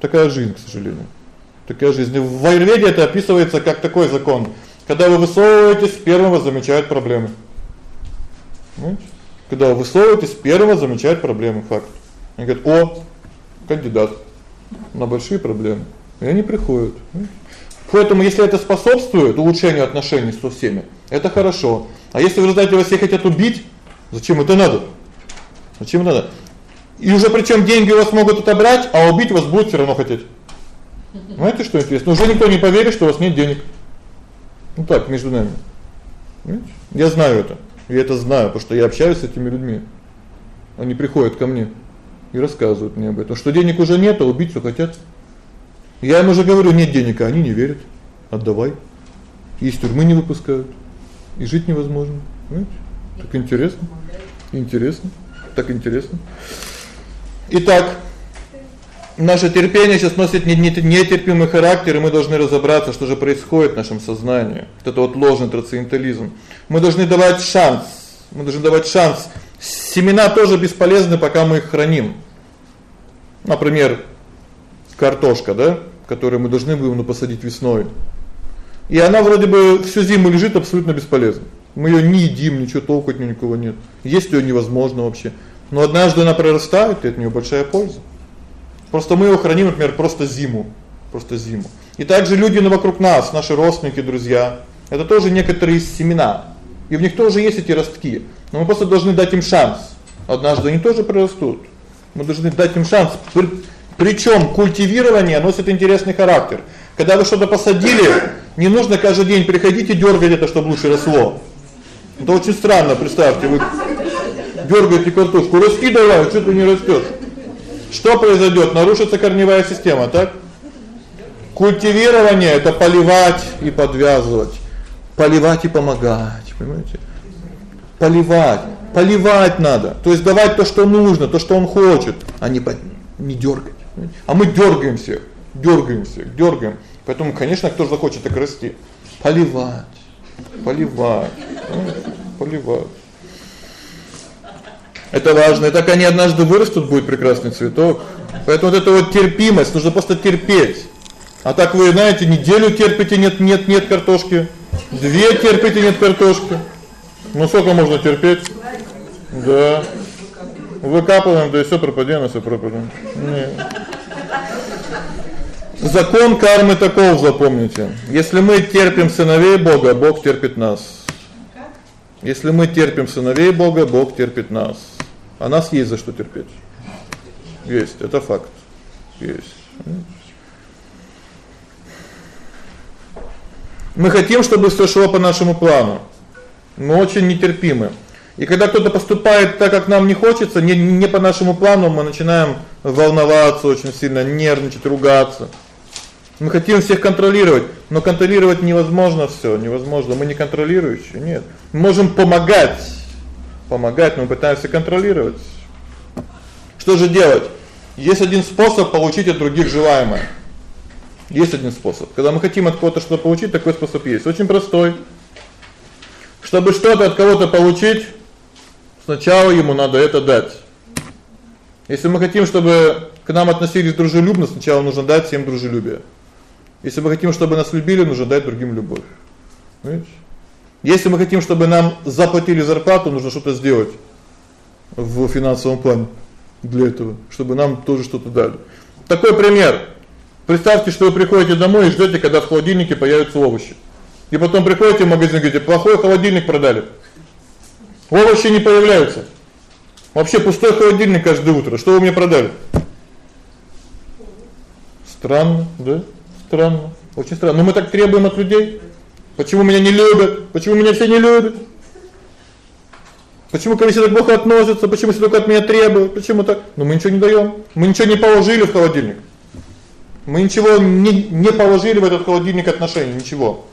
Такая жизнь, к сожалению. Такая жизнь. В аюрведе это описывается как такой закон. Когда вы высовываетесь, вас замечают проблемы. Понимаете? Когда вы высовываетесь, вас замечают проблемы, факт. Они говорят: "О, кандидат на большие проблемы". И они приходят. Поэтому если это способствует улучшению отношений со всеми, это хорошо. А если в результате вас все хотят убить, зачем это надо? Зачем надо? И уже причём деньги у вас могут отобрать, а убить вас будут всё равно хотеть. Знаете, что интересно? Уже никто не поверит, что у вас нет денег. Ну так, между нами. Понимаете? Я знаю это. Я это знаю, потому что я общаюсь с этими людьми. Они приходят ко мне и рассказывают мне об этом, что денег уже нет, а убить всё хотят. Я им уже говорю: "Нет денег", а они не верят. Отдавай. Из тюрьмы не выпускают. и жить невозможно. Понимаете? Так интересно. Интересно. Так интересно. Итак, наше терпение сейчас носит нетерпимый характер, и мы должны разобраться, что же происходит в нашем сознании. Вот это вот ложный трансцендентализм. Мы должны давать шанс. Мы должны давать шанс. Семена тоже бесполезны, пока мы их храним. Например, картошка, да, которую мы должны ну, посадить весной. И она вроде бы всю зиму лежит абсолютно бесполезна. Мы её не едим, ничего толку от неё никого нет. Есть её невозможно вообще. Но однажды она прорастает, и от неё большая польза. Просто мы её храним, например, просто зиму, просто зиму. И также люди на вокруг нас, наши родственники, друзья, это тоже некоторые семена. И в них тоже есть эти ростки. Но мы просто должны дать им шанс. Однажды они тоже прорастут. Мы должны дать им шанс. Причём культивирование носит интересный характер. Когда вы что-то посадили, не нужно каждый день приходить и дёргать это, чтобы лучше росло. Это очень странно, представьте, вы дёргаете картошку, расти давай, что ты не растёшь? Что произойдёт? Нарушится корневая система, так? Культивирование это поливать и подвязывать. Поливать и помогать, понимаете? Поливать, поливать надо. То есть давать то, что нужно, то, что он хочет, а не не дёргать. А мы дёргаемся, дёргаемся, дёргаем. Поэтому, конечно, кто захочет так расти? Поливать. Поливать. Поливать. Это важно. И так они однажды вырастут, будет прекрасный цветок. Поэтому вот эта вот терпимость, нужно просто терпеть. А так вы, знаете, неделю терпите, нет, нет, нет картошки. Две терпите, нет картошки. Ну сколько можно терпеть? Да. Выкапываем, да и всё пропадём, всё пропадём. Нет. Закон кармы таков, запомните. Если мы терпим сыновей Бога, Бог терпит нас. Если мы терпим сыновей Бога, Бог терпит нас. А нас есть за что терпеть. Есть, это факт. Есть. Мы хотим, чтобы всё шло по нашему плану. Мы очень нетерпимы. И когда кто-то поступает так, как нам не хочется, не не по нашему плану, мы начинаем волноваться очень сильно, нервничать, ругаться. Мы хотим всех контролировать, но контролировать невозможно всё, невозможно. Мы не контролирующие, нет. Мы можем помогать. Помогать, но пытаемся контролировать. Что же делать? Есть один способ получить от других желаемое. Есть один способ. Когда мы хотим от кого-то что-то получить, такой способ есть. Очень простой. Чтобы что-то от кого-то получить, сначала ему надо это дать. Если мы хотим, чтобы к нам относились дружелюбно, сначала нужно дать всем дружелюбие. Если мы хотим, чтобы нас любили, нужно дать другим любовь. Понимаете? Если мы хотим, чтобы нам заплатили зарплату, нужно что-то сделать в финансовом плане для этого, чтобы нам тоже что-то дали. Такой пример. Представьте, что вы приходите домой и ждёте, когда в холодильнике появятся овощи. И потом приходите в магазин и говорите: "Плохой холодильник продали". Овощи не появляются. Вообще пустой холодильник каждое утро. Что вы мне продали? Странно, да? Странно. Очень странно. Но мы так требуем от людей. Почему меня не любят? Почему меня все не любят? Почему ко мне все так плохо относятся? Почему все только от меня требуют? Почему так? Ну мы ничего не даём. Мы ничего не положили в холодильник. Мы ничего не не положили в этот холодильник отношений, ничего.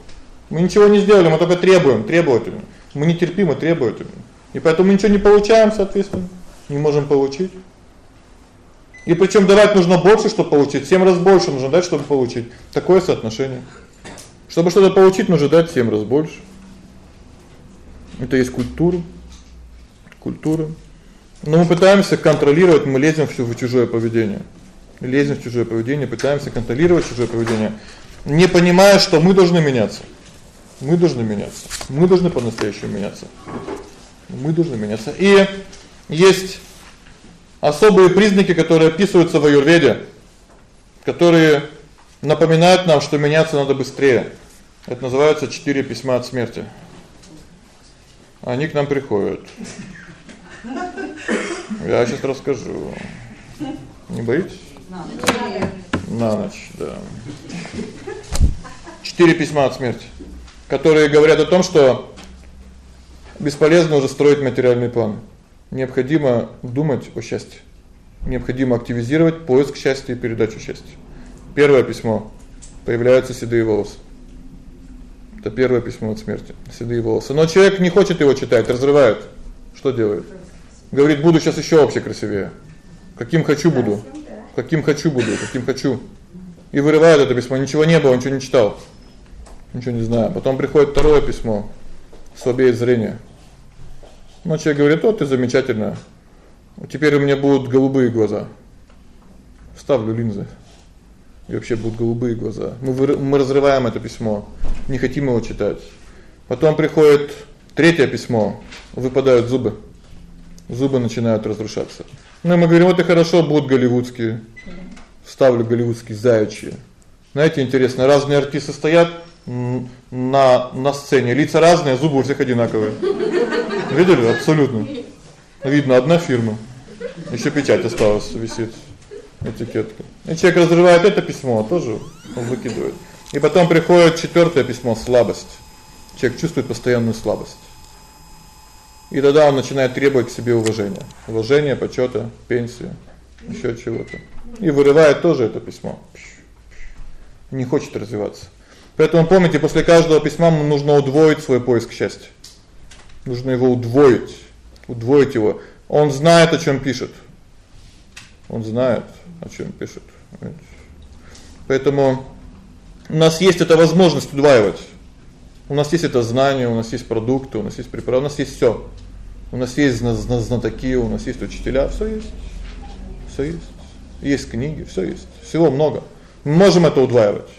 Мы ничего не сделали, мы только требуем, требовательны. Мы нетерпимы, требовательны. И поэтому мы ничего не получаем, соответственно, не можем получить. И причём давать нужно больше, чтобы получить, в 7 раз больше нужно дать, чтобы получить. Такое соотношение. Чтобы что-то получить, нужно дать 7 раз больше. Это есть культура. Культура. Но мы пытаемся контролировать, мы лезем всё в чужое поведение. Лезем в чужое поведение, пытаемся контролировать чужое поведение, не понимая, что мы должны меняться. Мы должны меняться. Мы должны по-настоящему меняться. Мы должны меняться. И есть особые признаки, которые описываются в аюрведе, которые напоминают нам, что меняться надо быстрее. Это называется четыре письма от смерти. Они к нам приходят. Я сейчас расскажу. Не боитесь? На ночь, да. Четыре письма от смерти, которые говорят о том, что бесполезно уже строить материальный план необходимо думать о счастье. Необходимо активизировать поиск счастья и передачу счастья. Первое письмо. Появляются седые волосы. Это первое письмо от смерти. Седые волосы. Но человек не хочет его читать, разрывает. Что делает? Говорит: "Буду сейчас ещё вообще красивее. Каким хочу буду. Каким хочу буду, каким хочу". И вырывает это письмо. Ничего не было, ничего не читал. Ничего не знаю. Потом приходит второе письмо. Слабеет зрение. Но человек говорит: "Вот ты замечательно. Теперь у меня будут голубые глаза. Ставлю линзы. И вообще будут голубые глаза". Мы мы разрываем это письмо. Не хотим его читать. Потом приходит третье письмо. Выпадают зубы. Зубы начинают разрушаться. Ну мы говорим: "Вот и хорошо, будут голливудские". Ставлю голливудские заячьи. Знаете, интересно, разные артисты стоят на на сцене, лица разные, зубы у всех одинаковые. Видели? Абсолютно. Видно одна фирма. Ещё печать осталась, висит этикетка. И человек разрывает это письмо, тоже он выкидывает. И потом приходит четвёртое письмо слабость. Человек чувствует постоянную слабость. И тогда он начинает требовать к себе уважения. Уважения, почёта, пенсии, ещё чего-то. И вырывает тоже это письмо. Не хочет развиваться. Поэтому помните, после каждого письма нужно удвоить свой поиск счастья. Нужно его удвоить, удвоить его. Он знает, о чём пишет. Он знает, о чём пишет. Поэтому у нас есть эта возможность удваивать. У нас есть это знание, у нас есть продукты, у нас есть приправы, у нас есть всё. У нас есть знатоки, у нас есть учителя, всё есть. Всё есть. Есть книги, всё есть. Всего много. Мы можем это удваивать.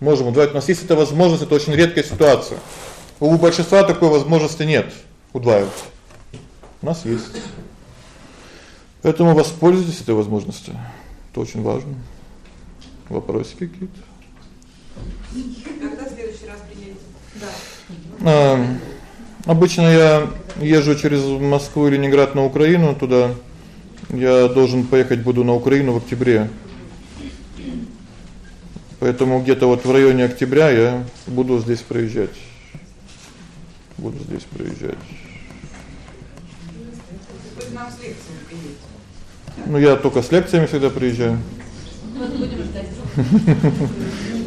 Можем удваивать. У нас есть эта возможность, это очень редкая ситуация. У большинства такой возможности нет удваивать. У нас есть. Поэтому воспользуйтесь этой возможностью. Это очень важно. Вопросы какие-то? Когда в следующий раз приедете? Да. А, обычно я езжу через Москву и Ленинград на Украину туда. Я должен поехать буду на Украину в октябре. Поэтому где-то вот в районе октября я буду здесь проезжать. Буду здесь проезжать. Вы нам с лекциями приедете. Ну я только с лекциями всегда приезжаю. Вот будем ждать.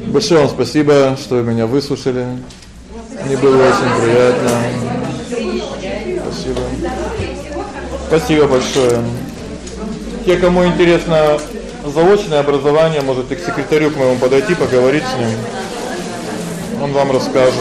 Большое вам спасибо, что вы меня выслушали. Мне было очень приятно. Спасибо. Спасибо большое. Те, кому интересно заочное образование, можете к секретарю к моему подойти, поговорить с ним. Он вам расскажет.